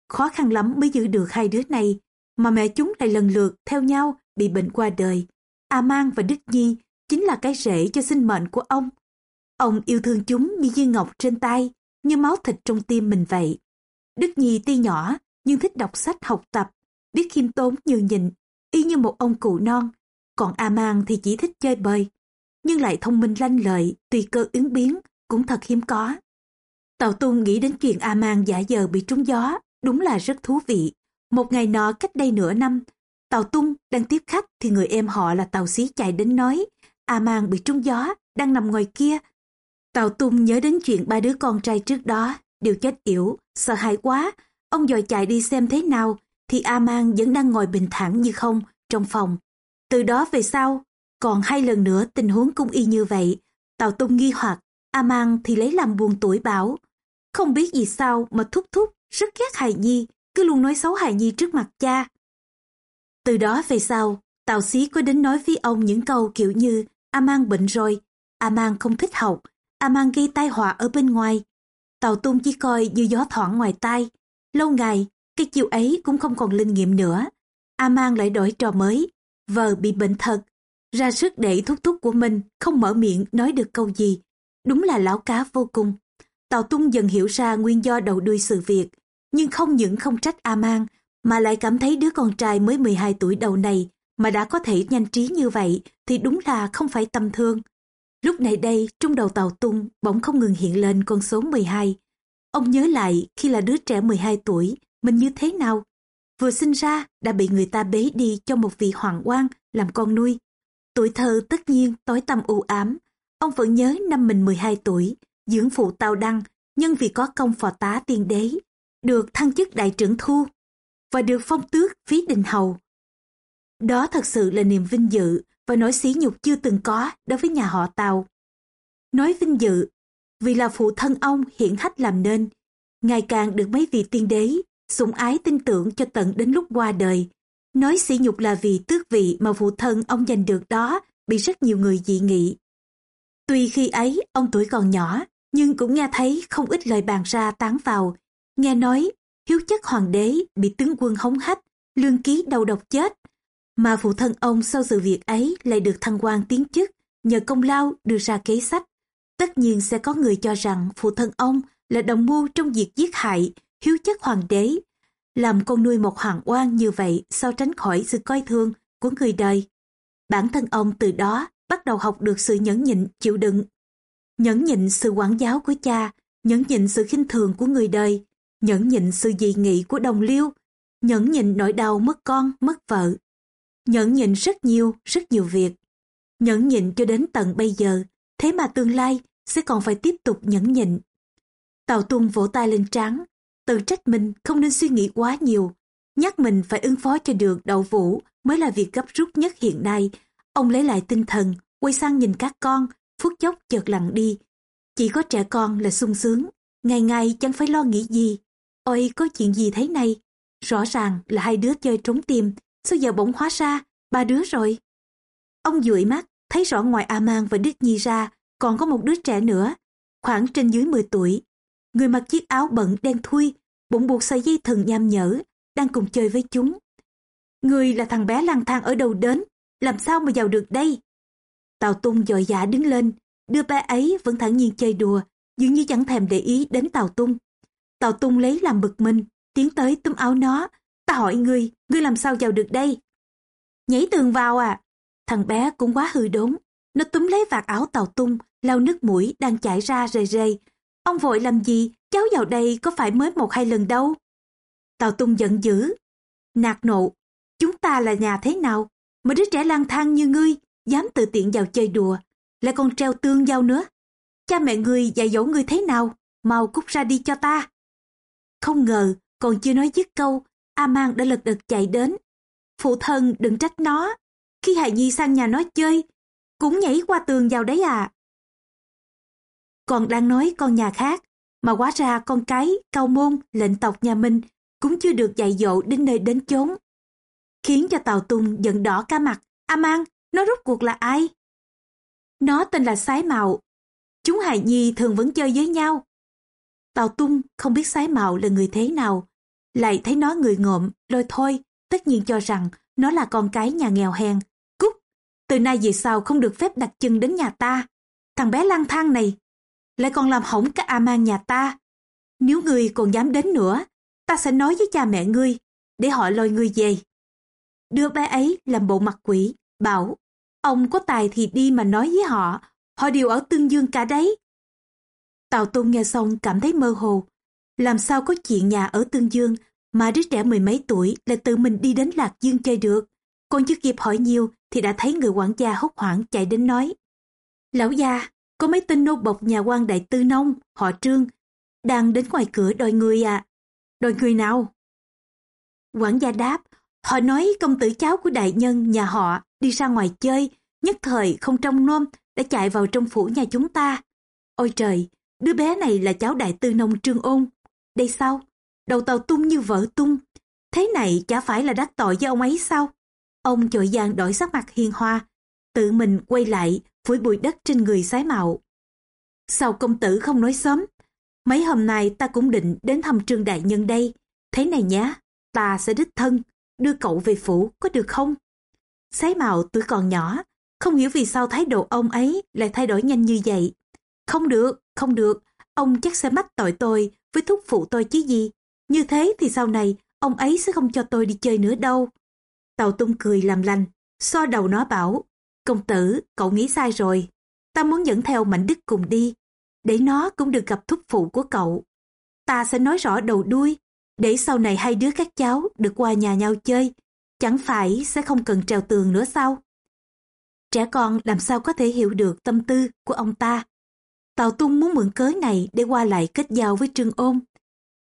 Khó khăn lắm mới giữ được hai đứa này mà mẹ chúng lại lần lượt theo nhau bị bệnh qua đời. A Mang và Đức Nhi chính là cái rễ cho sinh mệnh của ông. Ông yêu thương chúng như viên ngọc trên tay, như máu thịt trong tim mình vậy. Đức Nhi tuy nhỏ, nhưng thích đọc sách học tập, biết khiêm tốn nhường nhịn, y như một ông cụ non. Còn A Mang thì chỉ thích chơi bời, nhưng lại thông minh lanh lợi, tùy cơ ứng biến, cũng thật hiếm có. Tàu Tung nghĩ đến chuyện A Mang giả giờ bị trúng gió, đúng là rất thú vị. Một ngày nọ cách đây nửa năm, Tàu Tung đang tiếp khách thì người em họ là Tàu Xí chạy đến nói A Mang bị trúng gió, đang nằm ngoài kia. Tàu Tung nhớ đến chuyện ba đứa con trai trước đó, đều chết yểu, sợ hãi quá. Ông dòi chạy đi xem thế nào, thì A Mang vẫn đang ngồi bình thản như không, trong phòng. Từ đó về sau, còn hai lần nữa tình huống cũng y như vậy. tào Tung nghi hoặc, A Mang thì lấy làm buồn tuổi bảo. Không biết vì sao mà thúc thúc rất ghét Hài Nhi, cứ luôn nói xấu Hài Nhi trước mặt cha. Từ đó về sau, Tào Xí có đến nói với ông những câu kiểu như A Mang bệnh rồi, A Mang không thích học, A Mang gây tai họa ở bên ngoài. Tào Tung chỉ coi như gió thoảng ngoài tai. Lâu ngày, cái chiều ấy cũng không còn linh nghiệm nữa. A Mang lại đổi trò mới, vợ bị bệnh thật, ra sức để thúc thúc của mình không mở miệng nói được câu gì. Đúng là lão cá vô cùng. Tào Tung dần hiểu ra nguyên do đầu đuôi sự việc, nhưng không những không trách A Mang, mà lại cảm thấy đứa con trai mới 12 tuổi đầu này mà đã có thể nhanh trí như vậy thì đúng là không phải tầm thương. Lúc này đây, trong đầu Tào Tung bỗng không ngừng hiện lên con số 12. Ông nhớ lại khi là đứa trẻ 12 tuổi, mình như thế nào? Vừa sinh ra đã bị người ta bế đi cho một vị hoàng quan làm con nuôi. Tuổi thơ tất nhiên tối tăm u ám. Ông vẫn nhớ năm mình 12 tuổi, dưỡng phụ tao Đăng, nhân vì có công phò tá tiên đế, được thăng chức đại trưởng thu và được phong tước phí đình hầu. Đó thật sự là niềm vinh dự và nỗi sỉ nhục chưa từng có đối với nhà họ tàu Nói vinh dự, vì là phụ thân ông hiển hách làm nên, ngày càng được mấy vị tiên đế, sủng ái tin tưởng cho tận đến lúc qua đời. Nói sỉ nhục là vì tước vị mà phụ thân ông giành được đó bị rất nhiều người dị nghị. Tuy khi ấy ông tuổi còn nhỏ, nhưng cũng nghe thấy không ít lời bàn ra tán vào. Nghe nói, hiếu chất hoàng đế bị tướng quân hống hách, lương ký đầu độc chết. Mà phụ thân ông sau sự việc ấy lại được thăng quan tiến chức, nhờ công lao đưa ra kế sách. Tất nhiên sẽ có người cho rằng phụ thân ông là đồng mưu trong việc giết hại, hiếu chất hoàng đế. Làm con nuôi một hoàng oan như vậy sao tránh khỏi sự coi thương của người đời. Bản thân ông từ đó bắt đầu học được sự nhẫn nhịn, chịu đựng. Nhẫn nhịn sự quản giáo của cha, nhẫn nhịn sự khinh thường của người đời, nhẫn nhịn sự dị nghị của đồng liêu, nhẫn nhịn nỗi đau mất con, mất vợ. Nhẫn nhịn rất nhiều, rất nhiều việc. Nhẫn nhịn cho đến tận bây giờ, thế mà tương lai sẽ còn phải tiếp tục nhẫn nhịn. Tào Tung vỗ tay lên trán, tự trách mình không nên suy nghĩ quá nhiều, nhắc mình phải ứng phó cho được đậu vũ mới là việc gấp rút nhất hiện nay. Ông lấy lại tinh thần, quay sang nhìn các con, phút chốc chợt lặng đi. Chỉ có trẻ con là sung sướng, ngày ngày chẳng phải lo nghĩ gì. Ôi có chuyện gì thế này? Rõ ràng là hai đứa chơi trốn tìm, sao giờ bỗng hóa ra, ba đứa rồi. Ông dụi mắt, thấy rõ ngoài A Mang và Đức Nhi ra, còn có một đứa trẻ nữa, khoảng trên dưới 10 tuổi, người mặc chiếc áo bận đen thui, bụng buộc sợi dây thần nham nhở, đang cùng chơi với chúng. Người là thằng bé lang thang ở đâu đến, làm sao mà vào được đây? Tào Tung dội dã đứng lên, đưa bé ấy vẫn thản nhiên chơi đùa, dường như chẳng thèm để ý đến Tào Tung. Tào Tung lấy làm bực mình, tiến tới túm áo nó. Ta hỏi ngươi, ngươi làm sao vào được đây? Nhảy tường vào à? Thằng bé cũng quá hư đốn. Nó túm lấy vạt áo Tào Tung, lau nước mũi đang chảy ra rề rề. Ông vội làm gì? Cháu vào đây có phải mới một hai lần đâu? Tào Tung giận dữ. Nạt nộ, chúng ta là nhà thế nào? Mà đứa trẻ lang thang như ngươi, dám tự tiện vào chơi đùa, lại còn treo tương giao nữa. Cha mẹ ngươi dạy dỗ ngươi thế nào? Mau cút ra đi cho ta. Không ngờ, còn chưa nói dứt câu, A Mang đã lật đật chạy đến. Phụ thân đừng trách nó, khi hài Nhi sang nhà nó chơi, cũng nhảy qua tường vào đấy à. Còn đang nói con nhà khác, mà quá ra con cái, cao môn, lệnh tộc nhà mình cũng chưa được dạy dỗ đến nơi đến chốn. Khiến cho Tào Tung giận đỏ cả mặt. A Mang, nó rốt cuộc là ai? Nó tên là Sái Mạo. Chúng hài Nhi thường vẫn chơi với nhau. Tào Tung không biết Sái Mạo là người thế nào. Lại thấy nó người ngộm, lôi thôi, tất nhiên cho rằng nó là con cái nhà nghèo hèn. Cút, từ nay về sau không được phép đặt chân đến nhà ta. Thằng bé lang thang này, lại còn làm hỏng các a mang nhà ta. Nếu ngươi còn dám đến nữa, ta sẽ nói với cha mẹ ngươi, để họ lôi ngươi về. Đưa bé ấy làm bộ mặt quỷ, bảo, ông có tài thì đi mà nói với họ, họ đều ở Tương Dương cả đấy. Tào Tôn nghe xong cảm thấy mơ hồ, làm sao có chuyện nhà ở Tương Dương mà đứa trẻ mười mấy tuổi là tự mình đi đến Lạc Dương chơi được. Còn chưa kịp hỏi nhiều thì đã thấy người quản gia hốt hoảng chạy đến nói. Lão gia, có mấy tên nô bộc nhà quan đại tư nông, họ trương, đang đến ngoài cửa đòi người à. Đòi người nào? Quản gia đáp, họ nói công tử cháu của đại nhân nhà họ đi ra ngoài chơi, nhất thời không trông nom đã chạy vào trong phủ nhà chúng ta. Ôi trời, đứa bé này là cháu đại tư nông trương ôn. Đây sao? Đầu tàu tung như vỡ tung. Thế này chả phải là đắc tội với ông ấy sao? Ông chội vàng đổi sắc mặt hiền hoa, tự mình quay lại phủi bụi đất trên người sái mạo. Sao công tử không nói sớm? Mấy hôm nay ta cũng định đến thăm trương đại nhân đây. Thế này nhá, ta sẽ đích thân, đưa cậu về phủ, có được không? Sái mạo tuổi còn nhỏ, không hiểu vì sao thái độ ông ấy lại thay đổi nhanh như vậy. Không được, không được, ông chắc sẽ mắc tội tôi với thúc phụ tôi chứ gì. Như thế thì sau này, ông ấy sẽ không cho tôi đi chơi nữa đâu. Tàu tung cười làm lành, so đầu nó bảo, công tử, cậu nghĩ sai rồi. Ta muốn dẫn theo Mạnh Đức cùng đi, để nó cũng được gặp thúc phụ của cậu. Ta sẽ nói rõ đầu đuôi, để sau này hai đứa các cháu được qua nhà nhau chơi, chẳng phải sẽ không cần trèo tường nữa sao? Trẻ con làm sao có thể hiểu được tâm tư của ông ta. Tào Tung muốn mượn cớ này để qua lại kết giao với Trương Ôn.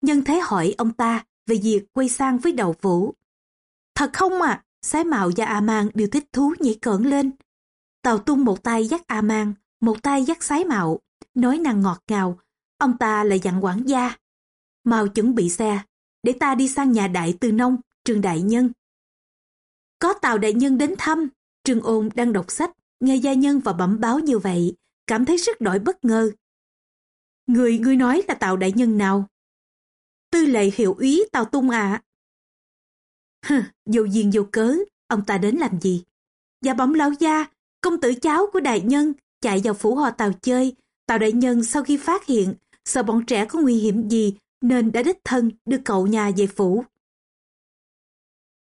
Nhân thế hỏi ông ta về việc quay sang với đầu vũ. Thật không à? Sái Mạo và A Mang đều thích thú nhảy cỡn lên. Tào Tung một tay dắt A Mang, một tay dắt Sái Mạo, nói năng ngọt ngào. Ông ta lại dặn quản gia. Mau chuẩn bị xe, để ta đi sang nhà đại tư nông, trường đại nhân. Có Tào đại nhân đến thăm, Trương Ôn đang đọc sách, nghe gia nhân và bẩm báo như vậy, cảm thấy rất đổi bất ngờ. Người ngươi nói là Tào đại nhân nào? Tư lệ hiệu úy Tào Tung ạ. À. Hừ, vô duyên vô cớ, ông ta đến làm gì? Dạ bẩm lão gia, công tử cháu của đại nhân chạy vào phủ họ Tào chơi. Tào đại nhân sau khi phát hiện, sợ bọn trẻ có nguy hiểm gì nên đã đích thân đưa cậu nhà về phủ.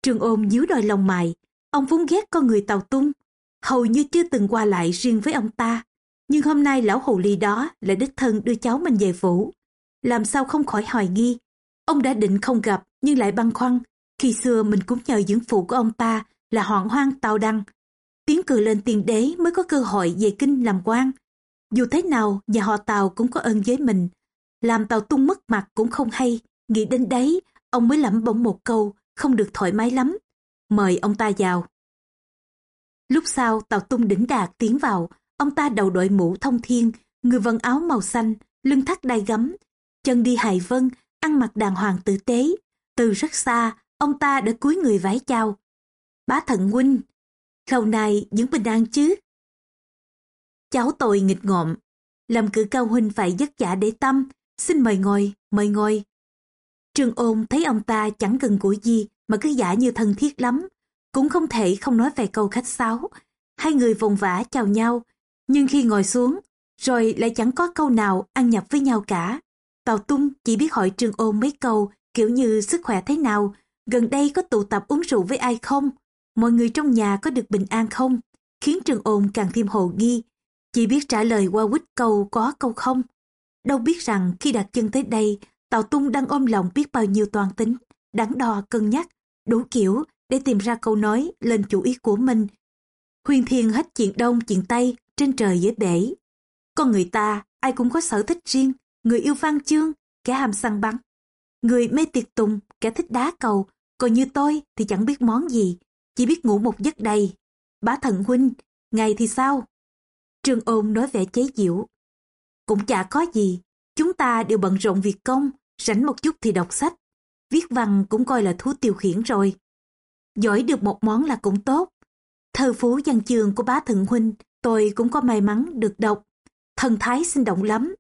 Trường ôm nhíu đòi lòng mày, ông vốn ghét con người Tàu Tung, hầu như chưa từng qua lại riêng với ông ta. Nhưng hôm nay lão hồ ly đó lại đích thân đưa cháu mình về phủ. Làm sao không khỏi hoài nghi. Ông đã định không gặp nhưng lại băn khoăn. Khi xưa mình cũng nhờ dưỡng phụ của ông ta là hoạn hoang Tàu Đăng. Tiến cử lên tiền đế mới có cơ hội về kinh làm quan. Dù thế nào, nhà họ Tàu cũng có ơn với mình. Làm Tàu tung mất mặt cũng không hay. Nghĩ đến đấy, ông mới lẩm bẩm một câu, không được thoải mái lắm. Mời ông ta vào. Lúc sau Tàu tung đỉnh đạt tiến vào, ông ta đầu đội mũ thông thiên, người vần áo màu xanh, lưng thắt đai gấm, chân đi hài vân, ăn mặc đàng hoàng tử tế. Từ rất xa, ông ta đã cúi người vái chào. Bá thận huynh, lâu nay vẫn bình an chứ? Cháu tôi nghịch ngộm, làm cử cao huynh phải dắt giả để tâm, xin mời ngồi, mời ngồi. Trương ôn thấy ông ta chẳng cần của gì mà cứ giả như thân thiết lắm, cũng không thể không nói vài câu khách sáo. Hai người vòng vã chào nhau, nhưng khi ngồi xuống, rồi lại chẳng có câu nào ăn nhập với nhau cả. Tào Tung chỉ biết hỏi Trương ôn mấy câu kiểu như sức khỏe thế nào, gần đây có tụ tập uống rượu với ai không, mọi người trong nhà có được bình an không, khiến trường ôn càng thêm hồ nghi. Chỉ biết trả lời qua quýt câu có câu không. Đâu biết rằng khi đặt chân tới đây, Tào Tung đang ôm lòng biết bao nhiêu toàn tính, đắn đo cân nhắc, đủ kiểu để tìm ra câu nói lên chủ ý của mình. Huyền thiên hết chuyện đông chuyện tây, trên trời dưới bể. Con người ta, ai cũng có sở thích riêng, người yêu văn chương, kẻ ham săn bắn. Người mê tiệc tùng, kẻ thích đá cầu, còn như tôi thì chẳng biết món gì, chỉ biết ngủ một giấc đầy. Bá thần huynh, ngày thì sao? Trương ôn nói vẻ chế giễu. Cũng chả có gì, chúng ta đều bận rộn việc công, rảnh một chút thì đọc sách. Viết văn cũng coi là thú tiêu khiển rồi. Giỏi được một món là cũng tốt. Thơ phú văn chương của bá thần huynh, tôi cũng có may mắn được đọc. Thần thái sinh động lắm.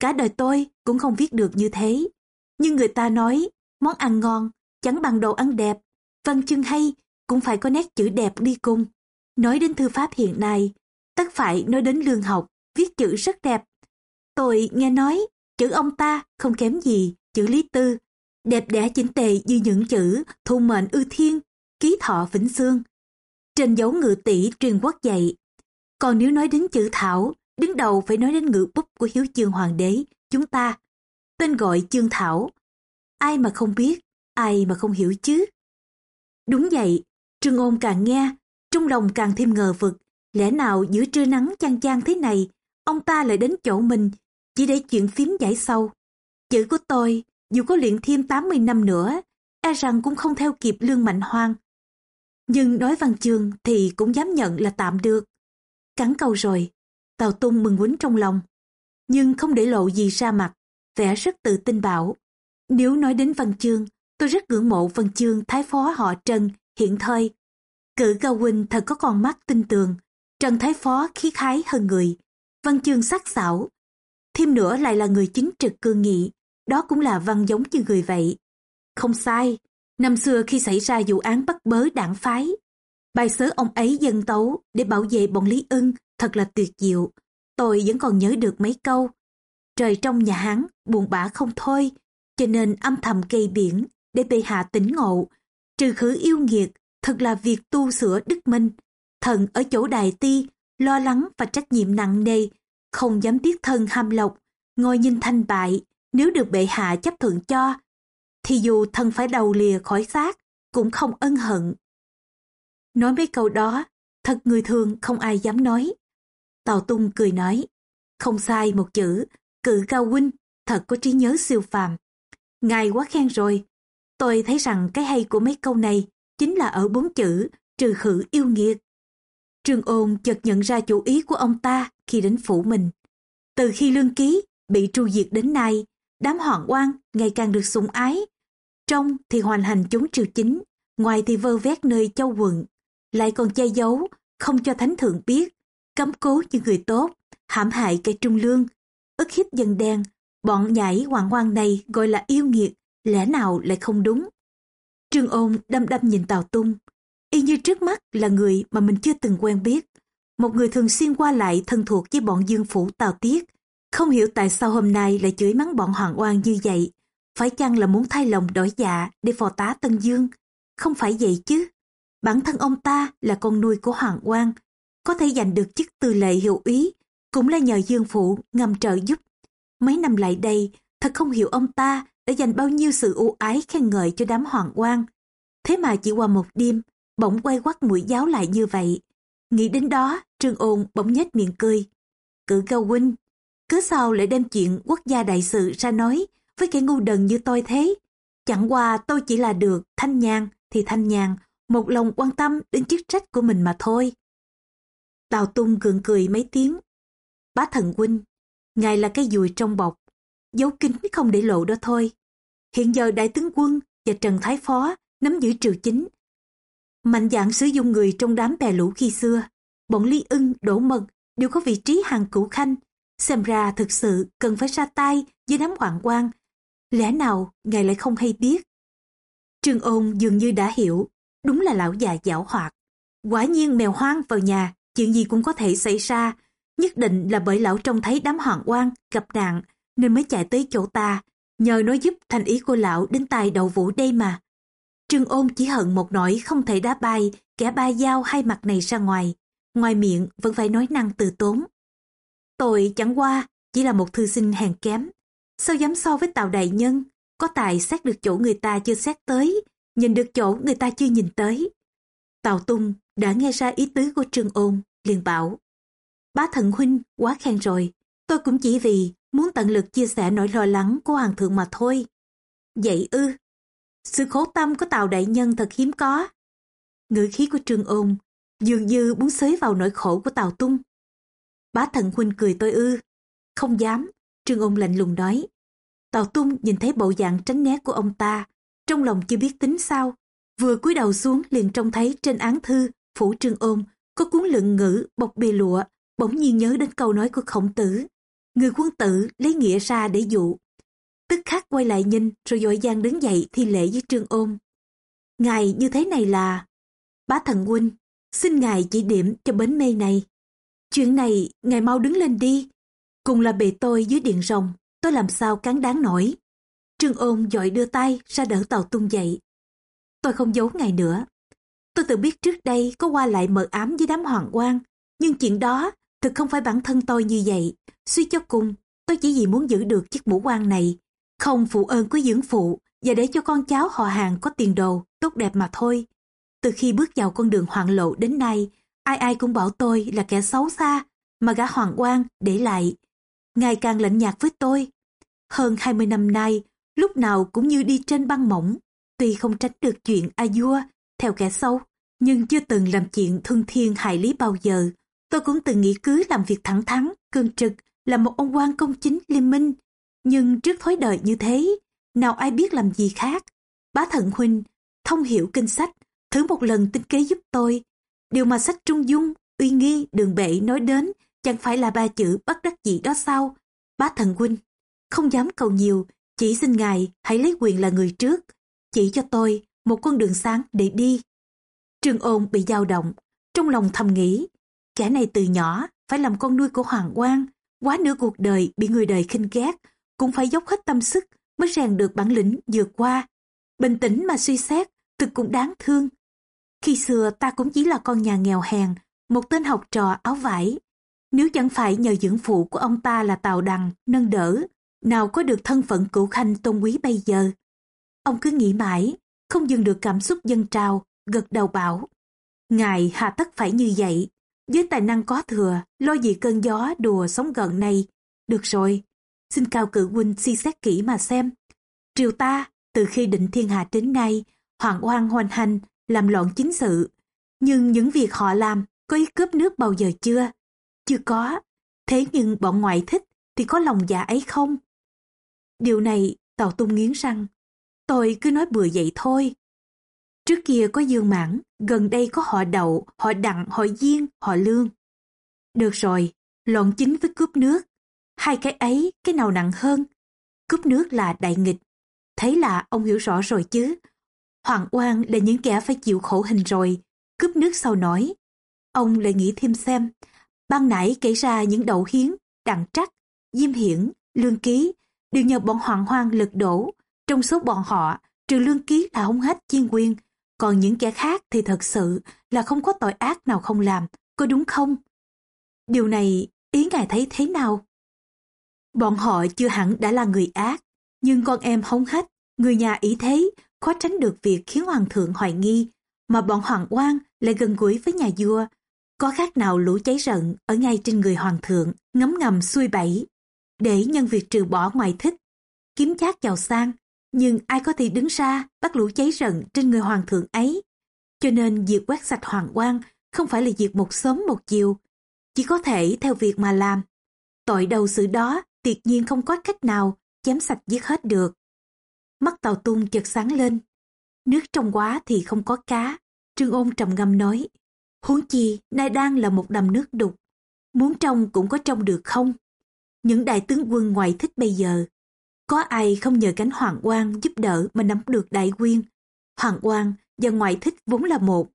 Cả đời tôi cũng không viết được như thế. Nhưng người ta nói, món ăn ngon, chẳng bằng đồ ăn đẹp. Văn chương hay, cũng phải có nét chữ đẹp đi cùng. Nói đến thư pháp hiện nay, tất phải nói đến lương học, viết chữ rất đẹp. Tôi nghe nói, chữ ông ta không kém gì, chữ Lý Tư, đẹp đẽ chỉnh tề như những chữ thu mệnh ư thiên, ký thọ vĩnh xương. Trên dấu ngự tỷ truyền quốc dạy. Còn nếu nói đến chữ Thảo, đứng đầu phải nói đến ngự bút của hiếu chương hoàng đế, chúng ta. Tên gọi chương Thảo. Ai mà không biết, ai mà không hiểu chứ. Đúng vậy, Trương ôn càng nghe, trong lòng càng thêm ngờ vực. Lẽ nào giữa trưa nắng chang chang thế này, ông ta lại đến chỗ mình, chỉ để chuyện phím giải sâu. Chữ của tôi, dù có luyện thêm 80 năm nữa, e rằng cũng không theo kịp lương mạnh hoang. Nhưng nói văn chương thì cũng dám nhận là tạm được. Cắn câu rồi, Tào Tung mừng quýnh trong lòng. Nhưng không để lộ gì ra mặt, vẻ rất tự tin bảo. Nếu nói đến văn chương, tôi rất ngưỡng mộ văn chương thái phó họ Trần, hiện thời. Cử Cao Huynh thật có con mắt tinh tường, Trần Thái Phó khí khái hơn người, văn chương sắc sảo. Thêm nữa lại là người chính trực cương nghị, đó cũng là văn giống như người vậy. Không sai, năm xưa khi xảy ra vụ án bắt bớ đảng phái, bài sớ ông ấy dân tấu để bảo vệ bọn Lý ưng thật là tuyệt diệu. Tôi vẫn còn nhớ được mấy câu. Trời trong nhà hắn buồn bã không thôi, cho nên âm thầm cây biển để bệ hạ tỉnh ngộ. Trừ khử yêu nghiệt, thật là việc tu sửa đức minh. Thần ở chỗ đại ti, lo lắng và trách nhiệm nặng nề, không dám tiếc thân ham lộc, ngồi nhìn thanh bại, nếu được bệ hạ chấp thuận cho, thì dù thân phải đầu lìa khỏi xác, cũng không ân hận. Nói mấy câu đó, thật người thường không ai dám nói. Tào Tung cười nói, không sai một chữ, cự cao huynh, thật có trí nhớ siêu phàm. Ngài quá khen rồi, tôi thấy rằng cái hay của mấy câu này chính là ở bốn chữ trừ khử yêu nghiệt. Trương ôn chợt nhận ra chủ ý của ông ta khi đến phủ mình. Từ khi lương ký bị tru diệt đến nay, đám hoàng quan ngày càng được sủng ái. Trong thì hoàn hành chúng triều chính, ngoài thì vơ vét nơi châu quận, lại còn che giấu, không cho thánh thượng biết, cấm cố như người tốt, hãm hại kẻ trung lương, ức hiếp dân đen. Bọn nhảy hoàng quan này gọi là yêu nghiệt, lẽ nào lại không đúng. Trương ôn đăm đăm nhìn Tào Tung, y như trước mắt là người mà mình chưa từng quen biết. Một người thường xuyên qua lại thân thuộc với bọn dương phủ Tào Tiết, không hiểu tại sao hôm nay lại chửi mắng bọn hoàng oan như vậy. Phải chăng là muốn thay lòng đổi dạ để phò tá Tân Dương? Không phải vậy chứ. Bản thân ông ta là con nuôi của hoàng oan, có thể giành được chức tư lệ hiệu ý, cũng là nhờ dương phụ ngầm trợ giúp. Mấy năm lại đây, thật không hiểu ông ta đã dành bao nhiêu sự ưu ái khen ngợi cho đám hoàng quan Thế mà chỉ qua một đêm, bỗng quay quắt mũi giáo lại như vậy. Nghĩ đến đó, Trương ôn bỗng nhếch miệng cười. Cử cao huynh, cứ sao lại đem chuyện quốc gia đại sự ra nói với kẻ ngu đần như tôi thế. Chẳng qua tôi chỉ là được thanh nhàn thì thanh nhàn, một lòng quan tâm đến chức trách của mình mà thôi. Tào Tung gượng cười mấy tiếng. Bá thần huynh, ngài là cái dùi trong bọc, giấu kín không để lộ đó thôi. Hiện giờ đại tướng quân và Trần Thái Phó nắm giữ triều chính. Mạnh dạng sử dụng người trong đám bè lũ khi xưa. Bọn Lý ưng, Đỗ Mật đều có vị trí hàng cửu khanh. xem ra thực sự cần phải ra tay với đám hoàng quan. Lẽ nào ngài lại không hay biết? Trương ôn dường như đã hiểu, đúng là lão già giảo hoạt. Quả nhiên mèo hoang vào nhà, chuyện gì cũng có thể xảy ra. Nhất định là bởi lão trông thấy đám hoàng quan gặp nạn nên mới chạy tới chỗ ta, nhờ nó giúp thành ý của lão đến tài đầu vũ đây mà. Trương ôn chỉ hận một nỗi không thể đá bay kẻ ba dao hai mặt này ra ngoài. Ngoài miệng vẫn phải nói năng từ tốn. Tôi chẳng qua chỉ là một thư sinh hèn kém. Sao dám so với tàu đại nhân, có tài xét được chỗ người ta chưa xét tới, nhìn được chỗ người ta chưa nhìn tới. Tào Tung đã nghe ra ý tứ của Trương Ôn, liền bảo. Bá thần huynh quá khen rồi, tôi cũng chỉ vì muốn tận lực chia sẻ nỗi lo lắng của hoàng thượng mà thôi. Vậy ư, sự khổ tâm của Tào Đại Nhân thật hiếm có. Ngữ khí của Trương Ôn dường như muốn xới vào nỗi khổ của Tào Tung. Bá thần huynh cười tôi ư. Không dám, Trương Ôn lạnh lùng nói. Tào Tung nhìn thấy bộ dạng tránh né của ông ta, trong lòng chưa biết tính sao. Vừa cúi đầu xuống liền trông thấy trên án thư, phủ Trương Ôn, có cuốn lượng ngữ bọc bì lụa, bỗng nhiên nhớ đến câu nói của khổng tử. Người quân tử lấy nghĩa ra để dụ. Tức khắc quay lại nhìn rồi dội dàng đứng dậy thi lễ với Trương Ôn. Ngài như thế này là... Bá thần huynh, xin ngài chỉ điểm cho bến mê này. Chuyện này, ngài mau đứng lên đi. Cùng là bề tôi dưới điện rồng, tôi làm sao cán đáng nổi. Trương ôn dội đưa tay ra đỡ tàu tung dậy. Tôi không giấu ngài nữa. Tôi tự biết trước đây có qua lại mờ ám với đám hoàng quan, nhưng chuyện đó thực không phải bản thân tôi như vậy. Suy cho cùng, tôi chỉ vì muốn giữ được chiếc mũ quan này, không phụ ơn quý dưỡng phụ và để cho con cháu họ hàng có tiền đồ, tốt đẹp mà thôi. Từ khi bước vào con đường hoàng lộ đến nay, ai ai cũng bảo tôi là kẻ xấu xa, mà gã hoàng quan để lại. Ngày càng lạnh nhạt với tôi. Hơn 20 năm nay, lúc nào cũng như đi trên băng mỏng. Tuy không tránh được chuyện a vua theo kẻ xấu, nhưng chưa từng làm chuyện thương thiên hại lý bao giờ. Tôi cũng từng nghĩ cứ làm việc thẳng thắn, cương trực, là một ông quan công chính liên minh. Nhưng trước thói đời như thế, nào ai biết làm gì khác. Bá thần huynh, thông hiểu kinh sách, thử một lần tính kế giúp tôi. Điều mà sách trung dung, uy nghi, đường bệ nói đến chẳng phải là ba chữ bất đắc dĩ đó sao? Bá thần huynh, không dám cầu nhiều, chỉ xin ngài hãy lấy quyền là người trước, chỉ cho tôi một con đường sáng để đi. Trường ôn bị dao động, trong lòng thầm nghĩ, kẻ này từ nhỏ phải làm con nuôi của hoàng quan, quá nửa cuộc đời bị người đời khinh ghét, cũng phải dốc hết tâm sức mới rèn được bản lĩnh vượt qua. Bình tĩnh mà suy xét, thực cũng đáng thương. Khi xưa ta cũng chỉ là con nhà nghèo hèn, một tên học trò áo vải. Nếu chẳng phải nhờ dưỡng phụ của ông ta là Tào Đằng, nâng đỡ, nào có được thân phận cửu khanh tôn quý bây giờ. Ông cứ nghĩ mãi, không dừng được cảm xúc dân trào, gật đầu bảo. Ngài hà tất phải như vậy, với tài năng có thừa, lo gì cơn gió đùa sống gần này. Được rồi, xin cao cử huynh suy xét kỹ mà xem. Triều ta, từ khi định thiên hạ đến nay, hoàng oan hoành hành, làm loạn chính sự. Nhưng những việc họ làm có ý cướp nước bao giờ chưa? Chưa có. Thế nhưng bọn ngoại thích thì có lòng dạ ấy không? Điều này Tàu Tung nghiến răng. Tôi cứ nói bừa vậy thôi. Trước kia có dương mãn, gần đây có họ đậu, họ đặng, họ diên, họ lương. Được rồi, loạn chính với cướp nước. Hai cái ấy, cái nào nặng hơn? Cướp nước là đại nghịch. thấy là ông hiểu rõ rồi chứ. Hoàng oan là những kẻ phải chịu khổ hình rồi. Cướp nước sau nói. Ông lại nghĩ thêm xem. Ban nãy kể ra những đậu hiến, đặng trắc, diêm hiển, lương ký đều nhờ bọn hoàng hoang lật đổ. Trong số bọn họ, trừ lương ký là không hết chiên quyền. Còn những kẻ khác thì thật sự là không có tội ác nào không làm, có đúng không? Điều này ý ngài thấy thế nào? Bọn họ chưa hẳn đã là người ác, nhưng con em hống hách, người nhà ý thế, khó tránh được việc khiến hoàng thượng hoài nghi, mà bọn hoàng quan lại gần gũi với nhà vua. Có khác nào lũ cháy rận ở ngay trên người hoàng thượng, ngấm ngầm xuôi bẫy, để nhân việc trừ bỏ ngoài thích, kiếm chát giàu sang, nhưng ai có thể đứng ra bắt lũ cháy rận trên người hoàng thượng ấy. Cho nên việc quét sạch hoàng quan không phải là việc một sớm một chiều, chỉ có thể theo việc mà làm. Tội đầu sự đó tuyệt nhiên không có cách nào chém sạch giết hết được. Mắt tàu tung chợt sáng lên. Nước trong quá thì không có cá. Trương ôn trầm ngâm nói. Huống chi, nay đang là một đầm nước đục. Muốn trong cũng có trong được không? những đại tướng quân ngoại thích bây giờ. Có ai không nhờ cánh hoàng quan giúp đỡ mà nắm được đại quyên. Hoàng quan và ngoại thích vốn là một.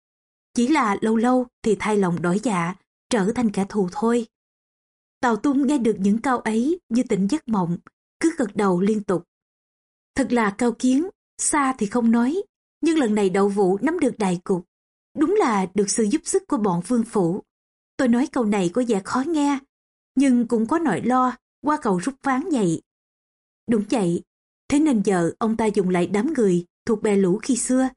Chỉ là lâu lâu thì thay lòng đổi dạ, trở thành kẻ thù thôi. Tào Tung nghe được những câu ấy như tỉnh giấc mộng, cứ gật đầu liên tục. Thật là cao kiến, xa thì không nói, nhưng lần này đậu vũ nắm được đại cục. Đúng là được sự giúp sức của bọn vương phủ. Tôi nói câu này có vẻ khó nghe, nhưng cũng có nỗi lo qua cầu rút ván vậy. Đúng vậy, thế nên giờ ông ta dùng lại đám người thuộc bè lũ khi xưa.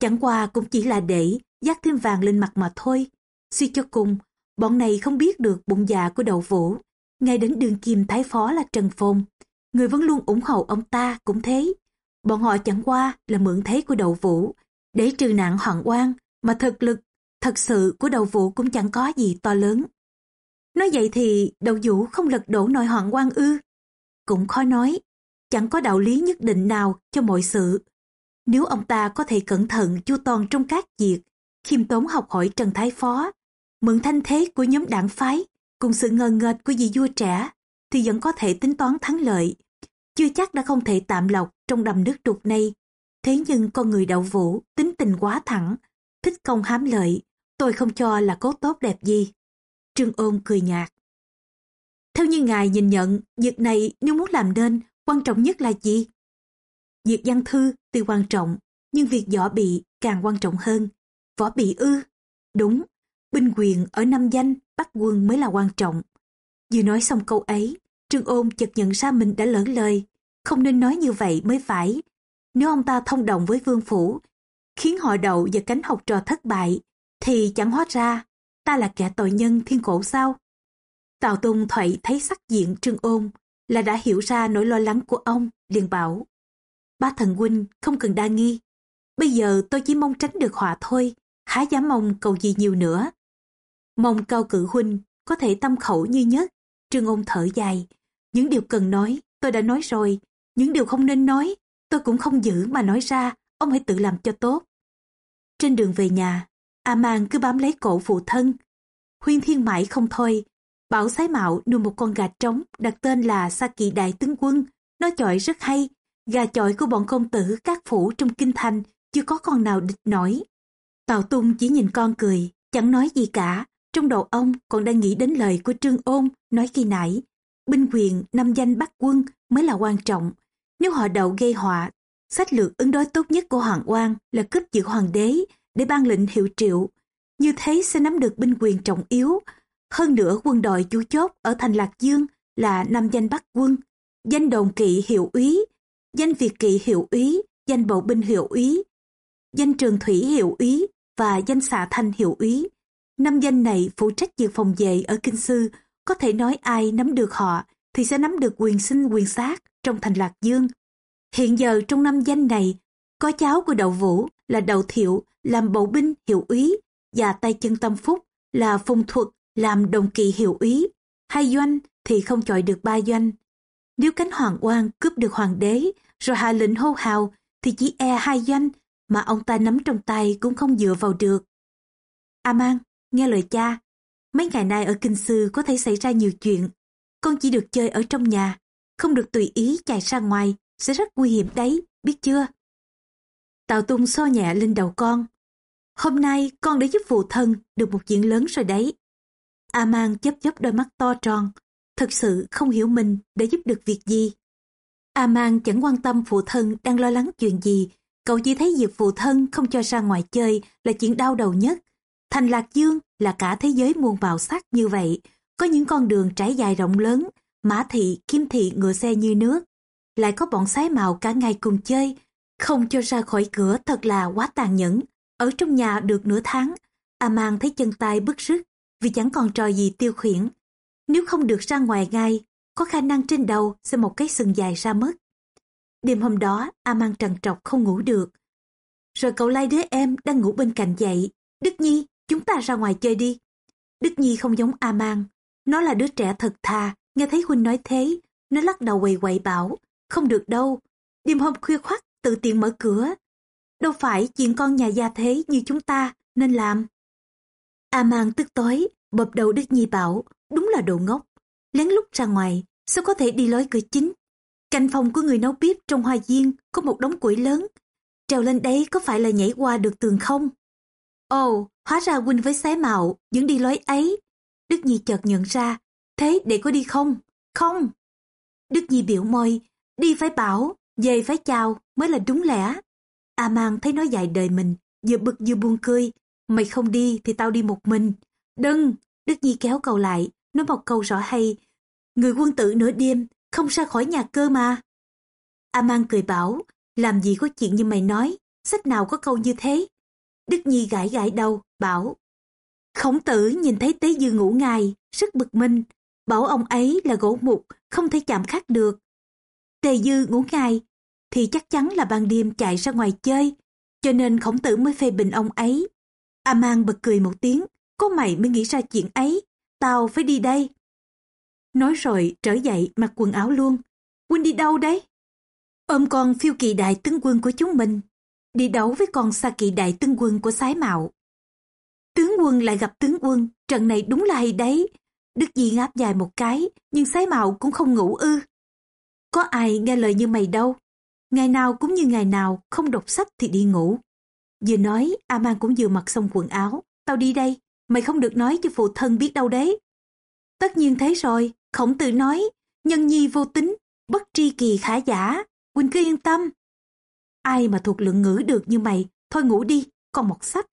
Chẳng qua cũng chỉ là để dắt thêm vàng lên mặt mà thôi. Suy cho cùng, bọn này không biết được bụng dạ của đậu vũ. Ngay đến đường kim thái phó là Trần Phồn. Người vẫn luôn ủng hộ ông ta cũng thế. Bọn họ chẳng qua là mượn thế của đậu vũ để trừ nạn hoạn oan mà thực lực thật sự của đầu Vũ cũng chẳng có gì to lớn. Nói vậy thì đầu vũ không lật đổ nội hoạn quan ư. Cũng khó nói, chẳng có đạo lý nhất định nào cho mọi sự. Nếu ông ta có thể cẩn thận chu toàn trong các việc, khiêm tốn học hỏi Trần Thái Phó, mượn thanh thế của nhóm đảng phái, cùng sự ngờ nghệch của vị vua trẻ, thì vẫn có thể tính toán thắng lợi. Chưa chắc đã không thể tạm lọc trong đầm nước trục này. Thế nhưng con người đạo vũ tính tình quá thẳng, thích công hám lợi, tôi không cho là cố tốt đẹp gì. Trương ôn cười nhạt. Theo như ngài nhìn nhận, việc này nếu muốn làm nên, quan trọng nhất là gì? Việc văn thư tuy quan trọng, nhưng việc võ bị càng quan trọng hơn. Võ bị ư? Đúng, binh quyền ở năm danh, bắt quân mới là quan trọng. Vừa nói xong câu ấy, Trương ôn chợt nhận ra mình đã lỡ lời. Không nên nói như vậy mới phải. Nếu ông ta thông đồng với vương phủ, khiến họ đậu và cánh học trò thất bại, thì chẳng hóa ra ta là kẻ tội nhân thiên cổ sao? Tào Tung Thụy thấy sắc diện trương ôn là đã hiểu ra nỗi lo lắng của ông, liền bảo. Ba thần huynh không cần đa nghi. Bây giờ tôi chỉ mong tránh được họa thôi, há dám mong cầu gì nhiều nữa. Mong cao cử huynh có thể tâm khẩu như nhất. Trương ôn thở dài. Những điều cần nói, tôi đã nói rồi. Những điều không nên nói, tôi cũng không giữ mà nói ra. Ông hãy tự làm cho tốt. Trên đường về nhà, A Mang cứ bám lấy cổ phụ thân. Huyên thiên mãi không thôi. Bảo Sái Mạo nuôi một con gà trống đặt tên là Sa Kỳ Đại Tướng Quân. Nó chọi rất hay. Gà chọi của bọn công tử các phủ trong kinh thành chưa có con nào địch nổi. Tào Tung chỉ nhìn con cười, chẳng nói gì cả. Trong đầu ông còn đang nghĩ đến lời của Trương Ôn nói khi nãy. Binh quyền, năm danh bắt quân mới là quan trọng. Nếu họ đậu gây họa, sách lược ứng đối tốt nhất của Hoàng Oan là cướp giữ hoàng đế để ban lệnh hiệu triệu. Như thế sẽ nắm được binh quyền trọng yếu. Hơn nữa quân đội chủ chốt ở thành Lạc Dương là năm danh bắc quân, danh đồn kỵ hiệu úy, danh việt kỵ hiệu úy, danh bộ binh hiệu úy, danh trường thủy hiệu úy và danh xạ thanh hiệu úy. Năm danh này phụ trách việc phòng vệ ở Kinh Sư, có thể nói ai nắm được họ thì sẽ nắm được quyền sinh quyền sát trong thành Lạc Dương. Hiện giờ trong năm danh này, có cháu của Đậu Vũ là Đậu Thiệu làm bộ binh hiệu úy và tay chân tâm phúc là phùng thuật làm đồng kỳ hiệu úy. Hai doanh thì không chọi được ba doanh. Nếu cánh hoàng oan cướp được hoàng đế rồi hạ lệnh hô hào thì chỉ e hai doanh mà ông ta nắm trong tay cũng không dựa vào được. A Mang, nghe lời cha, mấy ngày nay ở Kinh Sư có thể xảy ra nhiều chuyện. Con chỉ được chơi ở trong nhà, không được tùy ý chạy ra ngoài, sẽ rất nguy hiểm đấy, biết chưa? Tào Tung so nhẹ lên đầu con. Hôm nay con đã giúp phụ thân được một chuyện lớn rồi đấy. A Mang chớp chớp đôi mắt to tròn, thật sự không hiểu mình để giúp được việc gì. A Mang chẳng quan tâm phụ thân đang lo lắng chuyện gì, cậu chỉ thấy việc phụ thân không cho ra ngoài chơi là chuyện đau đầu nhất. Thành Lạc Dương là cả thế giới muôn vào sắc như vậy, có những con đường trải dài rộng lớn, mã thị, kim thị ngựa xe như nước. Lại có bọn sái màu cả ngày cùng chơi, không cho ra khỏi cửa thật là quá tàn nhẫn. Ở trong nhà được nửa tháng, A Mang thấy chân tay bức rứt vì chẳng còn trò gì tiêu khiển. Nếu không được ra ngoài ngay, có khả năng trên đầu sẽ một cái sừng dài ra mất. Đêm hôm đó, A Mang trần trọc không ngủ được. Rồi cậu lai đứa em đang ngủ bên cạnh dậy. Đức Nhi, chúng ta ra ngoài chơi đi. Đức Nhi không giống A Mang. Nó là đứa trẻ thật thà, nghe thấy Huynh nói thế. Nó lắc đầu quầy quậy bảo, không được đâu. Đêm hôm khuya khoắt, tự tiện mở cửa. Đâu phải chuyện con nhà gia thế như chúng ta nên làm. A mang tức tối, bập đầu Đức Nhi bảo, đúng là đồ ngốc. Lén lút ra ngoài, sao có thể đi lối cửa chính? Cạnh phòng của người nấu bếp trong hoa viên có một đống củi lớn. Trèo lên đấy có phải là nhảy qua được tường không? Ồ, hóa ra huynh với xé mạo, vẫn đi lối ấy. Đức Nhi chợt nhận ra, thế để có đi không? Không. Đức Nhi biểu môi, đi phải bảo, về phải chào mới là đúng lẽ. A Mang thấy nói dài đời mình, vừa bực vừa buồn cười. Mày không đi thì tao đi một mình. Đừng, Đức Nhi kéo cầu lại, nói một câu rõ hay. Người quân tử nửa đêm, không ra khỏi nhà cơ mà. A Mang cười bảo, làm gì có chuyện như mày nói, sách nào có câu như thế. Đức Nhi gãi gãi đầu, bảo. Khổng tử nhìn thấy Tế Dư ngủ ngài, rất bực mình, bảo ông ấy là gỗ mục, không thể chạm khắc được. Tề Dư ngủ ngài, thì chắc chắn là ban đêm chạy ra ngoài chơi, cho nên khổng tử mới phê bình ông ấy. A Mang bật cười một tiếng, có mày mới nghĩ ra chuyện ấy, tao phải đi đây. Nói rồi trở dậy mặc quần áo luôn. Huynh đi đâu đấy? Ôm con phiêu kỳ đại tướng quân của chúng mình. Đi đấu với con xa kỳ đại tướng quân của sái mạo. Tướng quân lại gặp tướng quân, trận này đúng là hay đấy. Đức Di ngáp dài một cái, nhưng sái mạo cũng không ngủ ư. Có ai nghe lời như mày đâu. Ngày nào cũng như ngày nào, không đọc sách thì đi ngủ. Vừa nói, A Mang cũng vừa mặc xong quần áo. Tao đi đây, mày không được nói cho phụ thân biết đâu đấy. Tất nhiên thế rồi, khổng tử nói, nhân nhi vô tính, bất tri kỳ khả giả, Quỳnh cứ yên tâm. Ai mà thuộc lượng ngữ được như mày, thôi ngủ đi, còn một sách.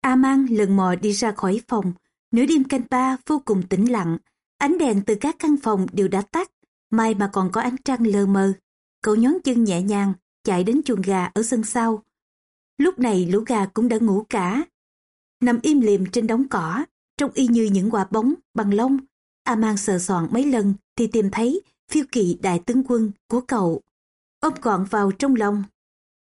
A Mang lần mò đi ra khỏi phòng, nửa đêm canh ba vô cùng tĩnh lặng, ánh đèn từ các căn phòng đều đã tắt, may mà còn có ánh trăng lờ mờ. Cậu nhón chân nhẹ nhàng, chạy đến chuồng gà ở sân sau. Lúc này lũ gà cũng đã ngủ cả. Nằm im lìm trên đống cỏ, trông y như những quả bóng bằng lông. A mang sờ soạn mấy lần thì tìm thấy phiêu kỵ đại tướng quân của cậu. Ôm gọn vào trong lòng.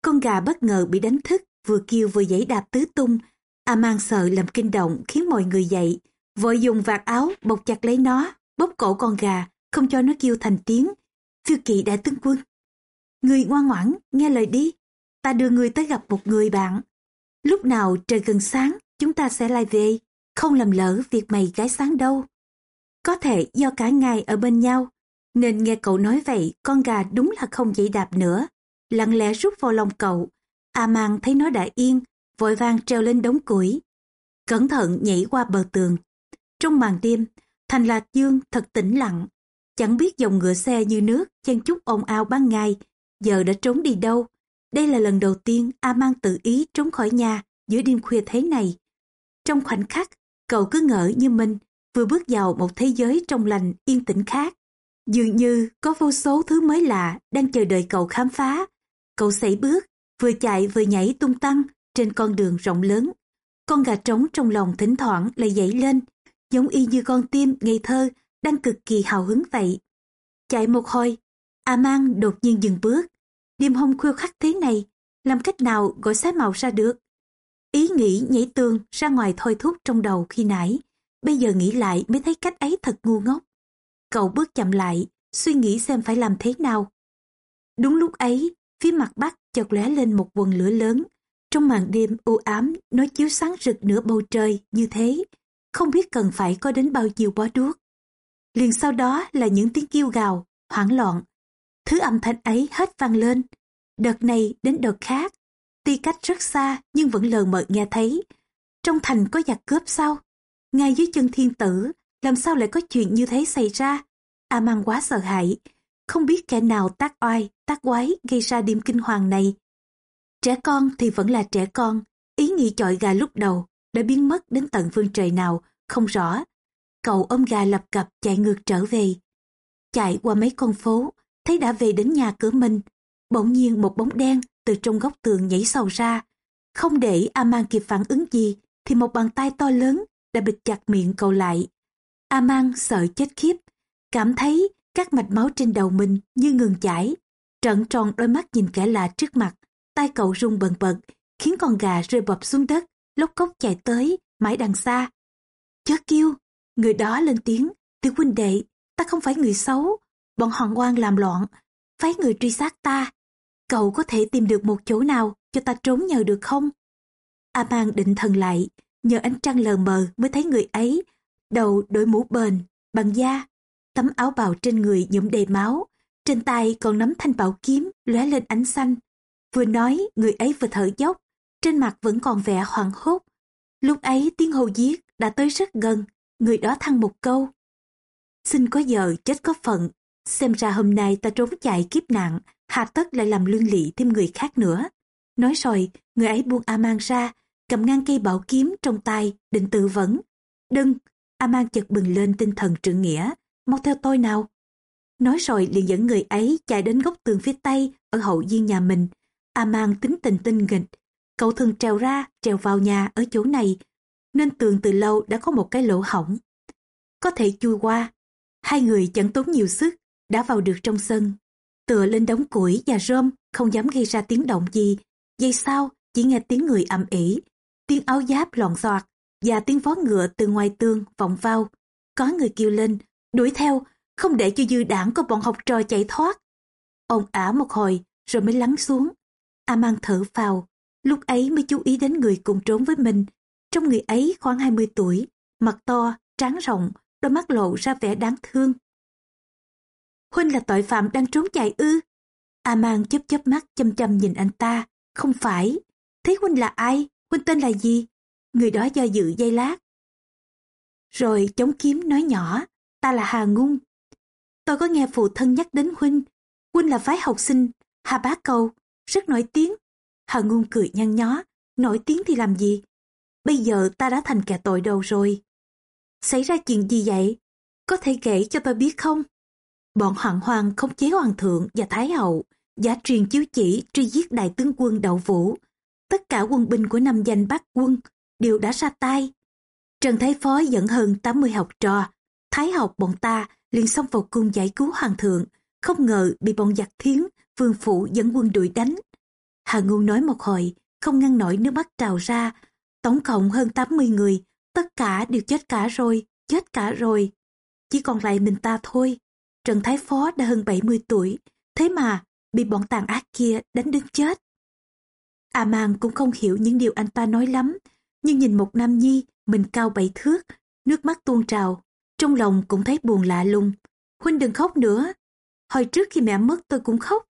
Con gà bất ngờ bị đánh thức, vừa kêu vừa giãy đạp tứ tung. A mang sợ làm kinh động khiến mọi người dậy. Vội dùng vạt áo bọc chặt lấy nó, bóp cổ con gà, không cho nó kêu thành tiếng. Phiêu kỵ đại tướng quân, Người ngoan ngoãn, nghe lời đi. Ta đưa người tới gặp một người bạn. Lúc nào trời gần sáng, chúng ta sẽ lại về. Không làm lỡ việc mày gái sáng đâu. Có thể do cả ngày ở bên nhau, nên nghe cậu nói vậy, con gà đúng là không dậy đạp nữa. Lặng lẽ rút vào lòng cậu. A mang thấy nó đã yên, vội vàng treo lên đống củi. Cẩn thận nhảy qua bờ tường. Trong màn đêm, thành lạc dương thật tĩnh lặng. Chẳng biết dòng ngựa xe như nước, chen chúc ồn ào ban ngày, giờ đã trốn đi đâu. Đây là lần đầu tiên A Mang tự ý trốn khỏi nhà giữa đêm khuya thế này. Trong khoảnh khắc, cậu cứ ngỡ như mình vừa bước vào một thế giới trong lành yên tĩnh khác. Dường như có vô số thứ mới lạ đang chờ đợi cậu khám phá. Cậu xảy bước, vừa chạy vừa nhảy tung tăng trên con đường rộng lớn. Con gà trống trong lòng thỉnh thoảng lại dậy lên, giống y như con tim ngây thơ đang cực kỳ hào hứng vậy. Chạy một hồi, A Mang đột nhiên dừng bước. Đêm hôm khuya khắc thế này, làm cách nào gọi sái màu ra được? Ý nghĩ nhảy tường ra ngoài thôi thúc trong đầu khi nãy. Bây giờ nghĩ lại mới thấy cách ấy thật ngu ngốc. Cậu bước chậm lại, suy nghĩ xem phải làm thế nào. Đúng lúc ấy, phía mặt bắc chợt lóe lên một quần lửa lớn. Trong màn đêm u ám, nó chiếu sáng rực nửa bầu trời như thế. Không biết cần phải có đến bao nhiêu bó đuốc. Liền sau đó là những tiếng kêu gào, hoảng loạn, Thứ âm thanh ấy hết vang lên. Đợt này đến đợt khác. Tuy cách rất xa nhưng vẫn lờ mờ nghe thấy. Trong thành có giặc cướp sao? Ngay dưới chân thiên tử, làm sao lại có chuyện như thế xảy ra? A mang quá sợ hãi. Không biết kẻ nào tác oai, tác quái gây ra đêm kinh hoàng này. Trẻ con thì vẫn là trẻ con. Ý nghĩ chọi gà lúc đầu đã biến mất đến tận phương trời nào, không rõ. Cậu ôm gà lập cập chạy ngược trở về. Chạy qua mấy con phố, thấy đã về đến nhà cửa mình. Bỗng nhiên một bóng đen từ trong góc tường nhảy sầu ra. Không để A Mang kịp phản ứng gì, thì một bàn tay to lớn đã bịt chặt miệng cậu lại. A Mang sợ chết khiếp, cảm thấy các mạch máu trên đầu mình như ngừng chảy. Trận tròn đôi mắt nhìn kẻ lạ trước mặt, tay cậu run bần bật, khiến con gà rơi bập xuống đất, lốc cốc chạy tới, mãi đằng xa. Chớ kêu, người đó lên tiếng, tiểu huynh đệ, ta không phải người xấu, bọn hoàng quan làm loạn, phái người truy sát ta. Cậu có thể tìm được một chỗ nào cho ta trốn nhờ được không? A mang định thần lại, nhờ ánh trăng lờ mờ mới thấy người ấy, đầu đội mũ bền, bằng da. tấm áo bào trên người nhuộm đầy máu, trên tay còn nắm thanh bảo kiếm lóe lên ánh xanh. Vừa nói, người ấy vừa thở dốc, trên mặt vẫn còn vẻ hoảng hốt. Lúc ấy tiếng hô giết đã tới rất gần, người đó thăng một câu. Xin có giờ chết có phận, xem ra hôm nay ta trốn chạy kiếp nạn, hà tất lại làm lương lị thêm người khác nữa. Nói rồi, người ấy buông A Mang ra, cầm ngang cây bảo kiếm trong tay, định tự vấn. Đừng, A Mang chợt bừng lên tinh thần trượng nghĩa, mau theo tôi nào. Nói rồi liền dẫn người ấy chạy đến góc tường phía tây ở hậu viên nhà mình. A Mang tính tình tinh nghịch, cậu thường trèo ra, trèo vào nhà ở chỗ này, nên tường từ lâu đã có một cái lỗ hỏng. Có thể chui qua, hai người chẳng tốn nhiều sức, đã vào được trong sân. Tựa lên đống củi và rơm, không dám gây ra tiếng động gì. Giây sau, chỉ nghe tiếng người ầm ĩ, tiếng áo giáp loạn xoạt và tiếng vó ngựa từ ngoài tường vọng vào. Có người kêu lên, đuổi theo, không để cho dư đảng có bọn học trò chạy thoát. Ông ả một hồi, rồi mới lắng xuống. A mang thở vào, lúc ấy mới chú ý đến người cùng trốn với mình. Trong người ấy khoảng 20 tuổi, mặt to, trán rộng, đôi mắt lộ ra vẻ đáng thương. Huynh là tội phạm đang trốn chạy ư? A mang chớp chớp mắt chăm chăm nhìn anh ta. Không phải. Thế Huynh là ai? Huynh tên là gì? Người đó do dự dây lát. Rồi chống kiếm nói nhỏ. Ta là Hà Ngung. Tôi có nghe phụ thân nhắc đến Huynh. Huynh là phái học sinh, Hà Bá Cầu, rất nổi tiếng. Hà Ngung cười nhăn nhó. Nổi tiếng thì làm gì? Bây giờ ta đã thành kẻ tội đầu rồi. Xảy ra chuyện gì vậy? Có thể kể cho tôi biết không? Bọn hoàng hoàng không chế hoàng thượng và thái hậu, giả truyền chiếu chỉ truy giết đại tướng quân đậu vũ. Tất cả quân binh của năm danh bắc quân đều đã ra tay. Trần Thái Phó dẫn hơn 80 học trò, thái học bọn ta liền xông vào cung giải cứu hoàng thượng, không ngờ bị bọn giặc thiến, vương phủ dẫn quân đuổi đánh. Hà Ngu nói một hồi, không ngăn nổi nước mắt trào ra, tổng cộng hơn 80 người, tất cả đều chết cả rồi, chết cả rồi. Chỉ còn lại mình ta thôi. Trần Thái Phó đã hơn 70 tuổi, thế mà bị bọn tàn ác kia đánh đứng chết. A Mang cũng không hiểu những điều anh ta nói lắm, nhưng nhìn một nam nhi, mình cao bảy thước, nước mắt tuôn trào, trong lòng cũng thấy buồn lạ lùng. Huynh đừng khóc nữa. Hồi trước khi mẹ mất tôi cũng khóc,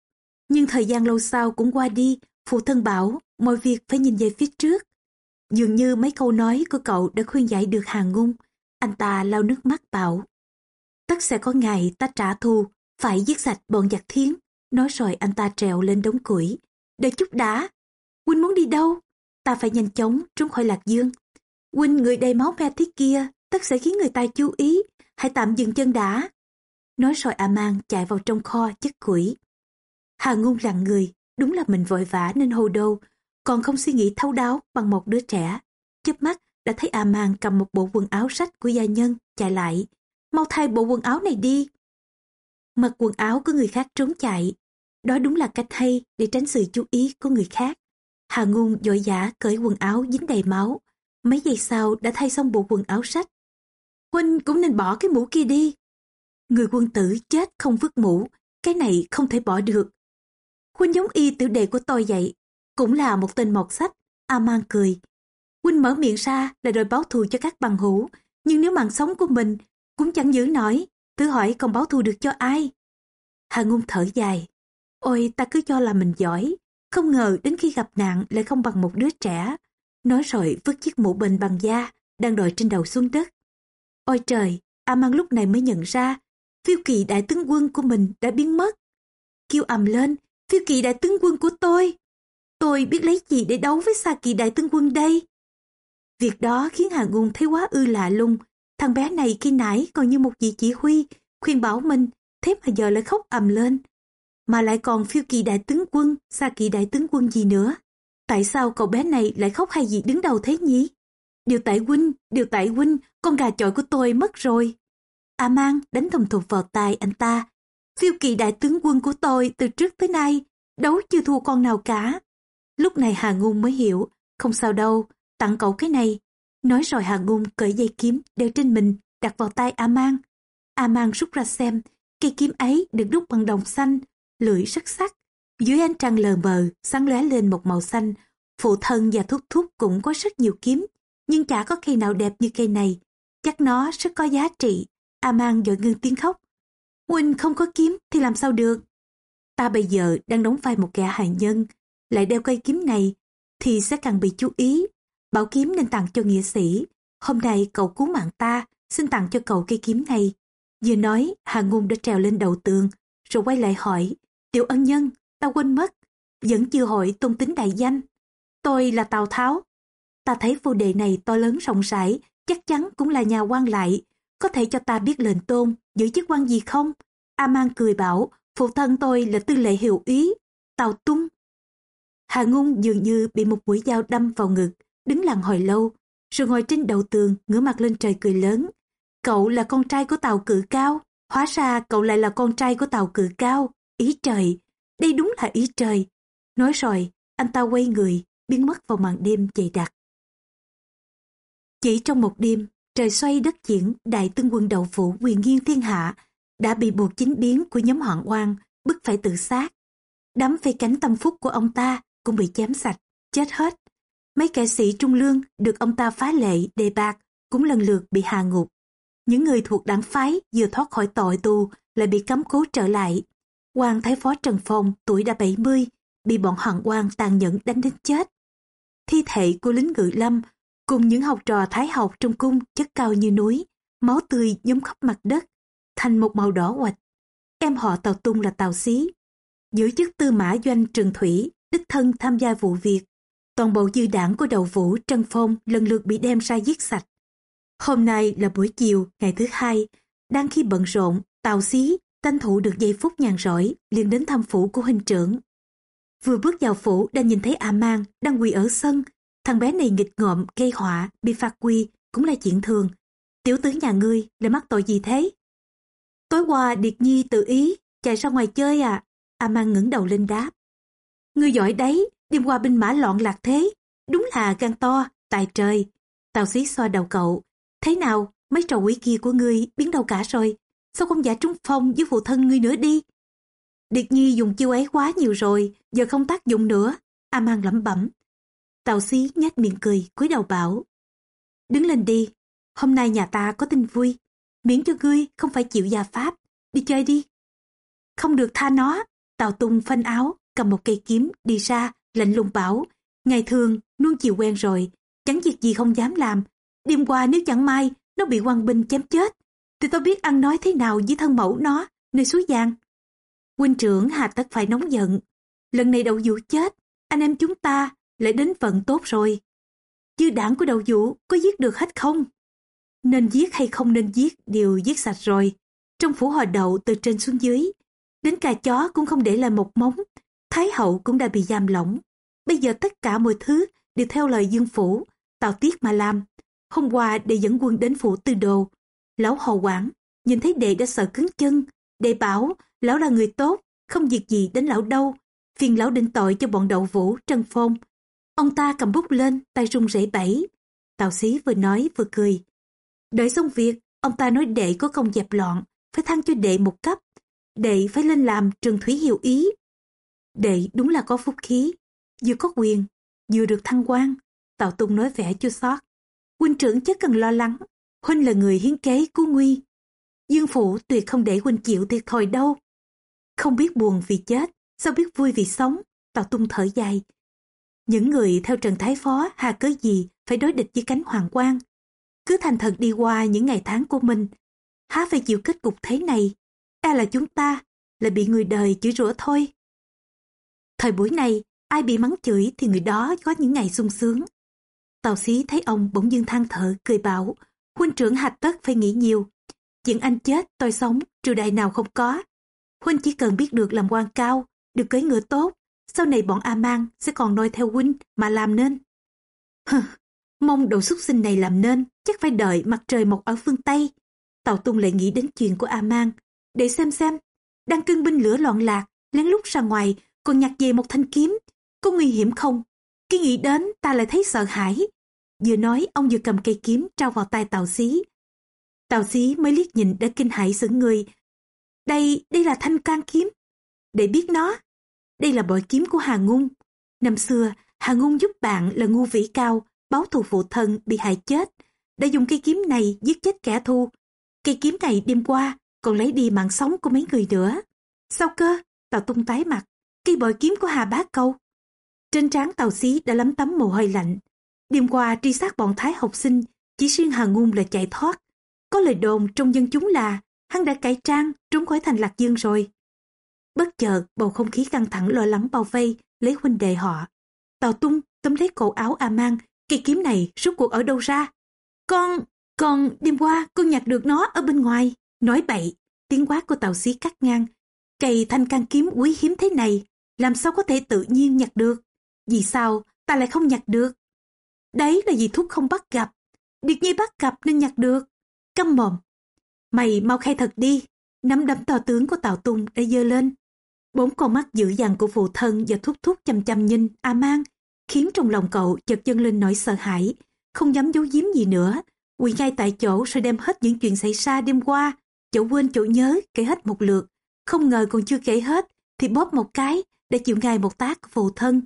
nhưng thời gian lâu sau cũng qua đi, phụ thân bảo mọi việc phải nhìn về phía trước. Dường như mấy câu nói của cậu đã khuyên giải được hàng ngung, anh ta lau nước mắt bảo tất sẽ có ngày ta trả thù, phải giết sạch bọn giặc thiến. Nói rồi anh ta trèo lên đống củi. Đợi chút đã. Huynh muốn đi đâu? Ta phải nhanh chóng trốn khỏi Lạc Dương. Huynh người đầy máu me thế kia, tất sẽ khiến người ta chú ý. Hãy tạm dừng chân đã. Nói rồi A Mang chạy vào trong kho chất củi. Hà Ngung lặng người, đúng là mình vội vã nên hồ đâu, còn không suy nghĩ thấu đáo bằng một đứa trẻ. Chớp mắt đã thấy A Mang cầm một bộ quần áo sách của gia nhân chạy lại mau thay bộ quần áo này đi. Mặc quần áo của người khác trốn chạy, đó đúng là cách hay để tránh sự chú ý của người khác. Hà Ngung dội dã cởi quần áo dính đầy máu, mấy giây sau đã thay xong bộ quần áo sách. Huynh cũng nên bỏ cái mũ kia đi. Người quân tử chết không vứt mũ, cái này không thể bỏ được. Huynh giống y tiểu đệ của tôi vậy, cũng là một tên mọt sách. A mang cười. Huynh mở miệng ra là đòi báo thù cho các bằng hữu, nhưng nếu mạng sống của mình cũng chẳng giữ nổi, tự hỏi còn báo thù được cho ai. Hà Ngung thở dài, ôi ta cứ cho là mình giỏi, không ngờ đến khi gặp nạn lại không bằng một đứa trẻ. Nói rồi vứt chiếc mũ bình bằng da, đang đội trên đầu xuống đất. Ôi trời, A Mang lúc này mới nhận ra, phiêu kỳ đại tướng quân của mình đã biến mất. Kêu ầm lên, phiêu kỳ đại tướng quân của tôi. Tôi biết lấy gì để đấu với xa kỳ đại tướng quân đây? Việc đó khiến Hà Ngung thấy quá ư lạ lung, Thằng bé này khi nãy còn như một vị chỉ huy, khuyên bảo mình, thế mà giờ lại khóc ầm lên. Mà lại còn phiêu kỳ đại tướng quân, xa kỳ đại tướng quân gì nữa. Tại sao cậu bé này lại khóc hay gì đứng đầu thế nhỉ? Điều tại huynh, điều tại huynh, con gà chọi của tôi mất rồi. A mang đánh thầm thục vào tai anh ta. Phiêu kỳ đại tướng quân của tôi từ trước tới nay, đấu chưa thua con nào cả. Lúc này Hà Ngung mới hiểu, không sao đâu, tặng cậu cái này, Nói rồi Hà Ngung cởi dây kiếm đeo trên mình, đặt vào tay A Mang. A Mang rút ra xem, cây kiếm ấy được đúc bằng đồng xanh, lưỡi rất sắc. Dưới ánh trăng lờ mờ, sáng lóe lên một màu xanh. Phụ thân và thúc thúc cũng có rất nhiều kiếm, nhưng chả có cây nào đẹp như cây này. Chắc nó rất có giá trị. A Mang dội ngưng tiếng khóc, Huynh không có kiếm thì làm sao được? Ta bây giờ đang đóng vai một kẻ hại nhân, lại đeo cây kiếm này thì sẽ càng bị chú ý. Bảo kiếm nên tặng cho nghĩa sĩ. Hôm nay cậu cứu mạng ta, xin tặng cho cậu cây kiếm này. Vừa nói, Hà Ngung đã trèo lên đầu tường, rồi quay lại hỏi, tiểu ân nhân, ta quên mất, vẫn chưa hỏi tôn tính đại danh. Tôi là Tào Tháo. Ta thấy vô đề này to lớn rộng rãi, chắc chắn cũng là nhà quan lại. Có thể cho ta biết lệnh tôn, giữ chức quan gì không? A Mang cười bảo, phụ thân tôi là tư lệ hiệu ý, Tào Tung. Hà Ngung dường như bị một mũi dao đâm vào ngực, đứng lặng hồi lâu, rồi ngồi trên đầu tường, ngửa mặt lên trời cười lớn. Cậu là con trai của tàu Cự Cao, hóa ra cậu lại là con trai của tàu Cự Cao. Ý trời, đây đúng là ý trời. Nói rồi, anh ta quay người, biến mất vào màn đêm dày đặc. Chỉ trong một đêm, trời xoay đất chuyển, đại tướng quân đầu phủ quyền nghiêng thiên hạ, đã bị buộc chính biến của nhóm hoạn oan, bức phải tự sát. Đám phê cánh tâm phúc của ông ta cũng bị chém sạch, chết hết. Mấy kẻ sĩ trung lương được ông ta phá lệ, đề bạc, cũng lần lượt bị hạ ngục. Những người thuộc đảng phái vừa thoát khỏi tội tù lại bị cấm cố trở lại. Hoàng Thái Phó Trần Phong tuổi đã 70, bị bọn hận quan tàn nhẫn đánh đến chết. Thi thể của lính ngự lâm cùng những học trò thái học trong cung chất cao như núi, máu tươi nhúng khắp mặt đất, thành một màu đỏ hoạch. Em họ Tàu Tung là Tàu Xí. Giữ chức tư mã doanh trường thủy, đích thân tham gia vụ việc. Toàn bộ dư đảng của đầu vũ Trân Phong lần lượt bị đem ra giết sạch. Hôm nay là buổi chiều, ngày thứ hai, đang khi bận rộn, Tàu Xí tranh thủ được giây phút nhàn rỗi liền đến thăm phủ của huynh trưởng. Vừa bước vào phủ đã nhìn thấy A Mang đang quỳ ở sân. Thằng bé này nghịch ngợm, gây họa, bị phạt quy cũng là chuyện thường. Tiểu tử nhà ngươi lại mắc tội gì thế? Tối qua Điệt Nhi tự ý chạy ra ngoài chơi à? A Mang ngẩng đầu lên đáp. Ngươi giỏi đấy, đêm qua binh mã loạn lạc thế. Đúng là gan to, tài trời. Tào xí xoa đầu cậu. Thế nào, mấy trò quỷ kia của ngươi biến đâu cả rồi? Sao không giả trúng phong với phụ thân ngươi nữa đi? Điệt Nhi dùng chiêu ấy quá nhiều rồi, giờ không tác dụng nữa. A Mang lẩm bẩm. Tào xí nhếch miệng cười, cúi đầu bảo. Đứng lên đi, hôm nay nhà ta có tin vui. Miễn cho ngươi không phải chịu gia pháp, đi chơi đi. Không được tha nó, Tào Tung phanh áo, cầm một cây kiếm đi ra, lạnh lùng bảo. Ngày thường, nuông chiều quen rồi, chẳng việc gì không dám làm. Đêm qua nếu chẳng may, nó bị quan binh chém chết, thì tôi biết ăn nói thế nào với thân mẫu nó, nơi suối giang. Huynh trưởng hà tất phải nóng giận. Lần này đậu vũ chết, anh em chúng ta lại đến vận tốt rồi. Chứ đảng của đậu vũ có giết được hết không? Nên giết hay không nên giết đều giết sạch rồi. Trong phủ hòa đậu từ trên xuống dưới, đến cà chó cũng không để lại một móng. Thái hậu cũng đã bị giam lỏng. Bây giờ tất cả mọi thứ đều theo lời dương phủ, tạo tiết mà làm. Hôm qua đệ dẫn quân đến phủ tư đồ. Lão hầu quản nhìn thấy đệ đã sợ cứng chân. Đệ bảo lão là người tốt, không việc gì đến lão đâu. Phiền lão định tội cho bọn đậu vũ, trân phong. Ông ta cầm bút lên, tay run rẩy bẩy. Tào xí vừa nói vừa cười. Đợi xong việc, ông ta nói đệ có công dẹp loạn, phải thăng cho đệ một cấp. Đệ phải lên làm trường thủy hiệu ý. Đệ đúng là có phúc khí, vừa có quyền, vừa được thăng quan. Tào Tung nói vẻ chua xót. Huynh trưởng chắc cần lo lắng, Huynh là người hiến kế cứu nguy. Dương Phủ tuyệt không để Huynh chịu thiệt thòi đâu. Không biết buồn vì chết, sao biết vui vì sống, Tào Tung thở dài. Những người theo Trần Thái Phó hà cớ gì phải đối địch với cánh hoàng quan. Cứ thành thật đi qua những ngày tháng của mình, há phải chịu kết cục thế này. E là chúng ta, lại bị người đời chửi rủa thôi. Thời buổi này, ai bị mắng chửi thì người đó có những ngày sung sướng. tàu xí thấy ông bỗng dưng than thở, cười bảo, huynh trưởng hạch tất phải nghĩ nhiều. Chuyện anh chết, tôi sống, triều đại nào không có. Huynh chỉ cần biết được làm quan cao, được cưới ngựa tốt, sau này bọn A Mang sẽ còn noi theo huynh mà làm nên. Hừ, mong đầu xuất sinh này làm nên, chắc phải đợi mặt trời mọc ở phương Tây. tàu Tung lại nghĩ đến chuyện của A Mang, để xem xem, đang cưng binh lửa loạn lạc, lén lút ra ngoài, còn nhặt về một thanh kiếm, có nguy hiểm không? Khi nghĩ đến ta lại thấy sợ hãi. Vừa nói ông vừa cầm cây kiếm trao vào tay Tào Xí. Tào Xí mới liếc nhìn đã kinh hãi sững người. Đây, đây là thanh can kiếm. Để biết nó, đây là bội kiếm của Hà Ngung. Năm xưa, Hà Ngung giúp bạn là ngu vĩ cao, báo thù phụ thân bị hại chết, đã dùng cây kiếm này giết chết kẻ thù. Cây kiếm này đêm qua còn lấy đi mạng sống của mấy người nữa. Sao cơ? Tào tung tái mặt, cây bội kiếm của Hà Bá Câu. Trên trán tàu xí đã lấm tấm mồ hôi lạnh. Đêm qua truy sát bọn Thái học sinh, chỉ riêng Hà Ngung là chạy thoát. Có lời đồn trong dân chúng là hắn đã cải trang trốn khỏi thành Lạc Dương rồi. Bất chợt bầu không khí căng thẳng lo lắng bao vây lấy huynh đệ họ. Tào tung tóm lấy cổ áo A Mang, cây kiếm này rút cuộc ở đâu ra? Con, con đêm qua con nhặt được nó ở bên ngoài. Nói bậy, tiếng quát của tàu xí cắt ngang. Cây thanh can kiếm quý hiếm thế này, làm sao có thể tự nhiên nhặt được? Vì sao ta lại không nhặt được? Đấy là vì thuốc không bắt gặp. Điệt nhi bắt gặp nên nhặt được. Câm mồm. Mày mau khai thật đi. Nắm đấm to tướng của Tào Tung đã dơ lên. Bốn con mắt dữ dằn của phụ thân và thúc thúc chăm chăm nhìn A Mang khiến trong lòng cậu chợt dâng lên nỗi sợ hãi, không dám giấu giếm gì nữa. Quỳ ngay tại chỗ rồi đem hết những chuyện xảy ra đêm qua, chỗ quên chỗ nhớ, kể hết một lượt. Không ngờ còn chưa kể hết, thì bóp một cái, đã chịu ngay một tác của phụ thân.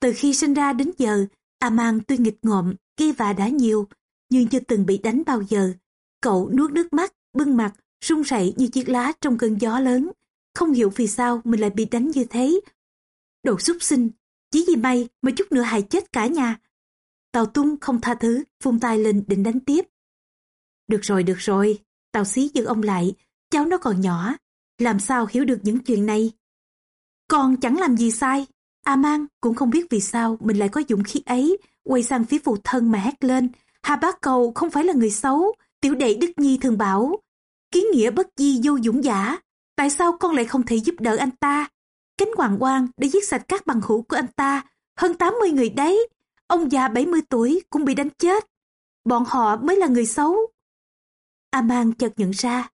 Từ khi sinh ra đến giờ, A Mang tuy nghịch ngộm, gây vạ đã nhiều, nhưng chưa từng bị đánh bao giờ. Cậu nuốt nước mắt, bưng mặt, run rẩy như chiếc lá trong cơn gió lớn. Không hiểu vì sao mình lại bị đánh như thế. Đồ súc sinh, chỉ vì may mà chút nữa hại chết cả nhà. Tàu tung không tha thứ, phun tay lên định đánh tiếp. Được rồi, được rồi, tàu xí giữ ông lại, cháu nó còn nhỏ, làm sao hiểu được những chuyện này. Con chẳng làm gì sai, A Mang cũng không biết vì sao mình lại có dũng khí ấy, quay sang phía phụ thân mà hét lên. Hà bác cầu không phải là người xấu, tiểu đệ Đức Nhi thường bảo. Kiến nghĩa bất di vô dũng giả, tại sao con lại không thể giúp đỡ anh ta? Cánh hoàng quang đã giết sạch các bằng hữu của anh ta, hơn 80 người đấy. Ông già 70 tuổi cũng bị đánh chết. Bọn họ mới là người xấu. A Mang chợt nhận ra,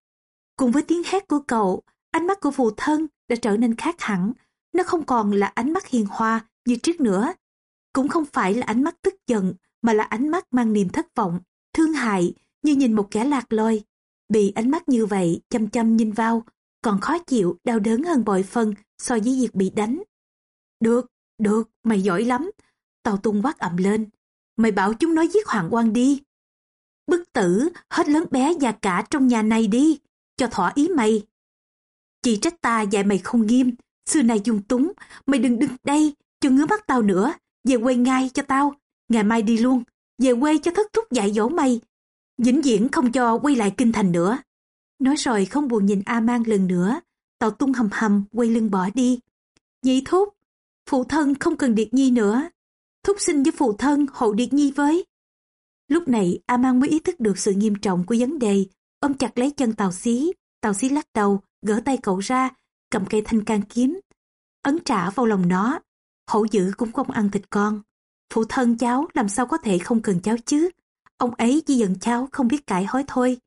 cùng với tiếng hét của cậu, ánh mắt của phụ thân đã trở nên khác hẳn. Nó không còn là ánh mắt hiền hoa như trước nữa. Cũng không phải là ánh mắt tức giận, mà là ánh mắt mang niềm thất vọng, thương hại, như nhìn một kẻ lạc loi. Bị ánh mắt như vậy chăm chăm nhìn vào, còn khó chịu, đau đớn hơn bội phân so với việc bị đánh. Được, được, mày giỏi lắm. Tàu tung quát ầm lên. Mày bảo chúng nó giết Hoàng quan đi. Bức tử, hết lớn bé già cả trong nhà này đi, cho thỏa ý mày. Chỉ trách ta dạy mày không nghiêm, xưa này dung túng, mày đừng đứng đây, cho ngứa mắt tao nữa, về quê ngay cho tao, ngày mai đi luôn, về quê cho thất thúc dạy dỗ mày, vĩnh viễn không cho quay lại kinh thành nữa. Nói rồi không buồn nhìn A Mang lần nữa, Tàu tung hầm hầm quay lưng bỏ đi. Nhị thúc, phụ thân không cần Điệt Nhi nữa. Thúc xin với phụ thân hộ Điệt Nhi với. Lúc này A Mang mới ý thức được sự nghiêm trọng của vấn đề, ôm chặt lấy chân Tàu Xí. Tàu Xí lắc đầu, gỡ tay cậu ra, cầm cây thanh can kiếm, ấn trả vào lòng nó. Hổ dữ cũng không ăn thịt con. Phụ thân cháu làm sao có thể không cần cháu chứ? Ông ấy chỉ giận cháu không biết cãi hối thôi.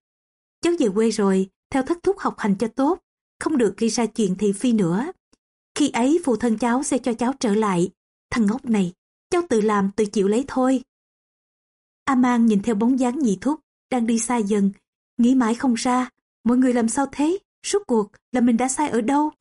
Cháu về quê rồi, theo thất thúc học hành cho tốt, không được gây ra chuyện thị phi nữa. Khi ấy phụ thân cháu sẽ cho cháu trở lại. Thằng ngốc này, cháu tự làm tự chịu lấy thôi. A Mang nhìn theo bóng dáng nhị thúc, đang đi xa dần, nghĩ mãi không ra, mọi người làm sao thế, suốt cuộc là mình đã sai ở đâu.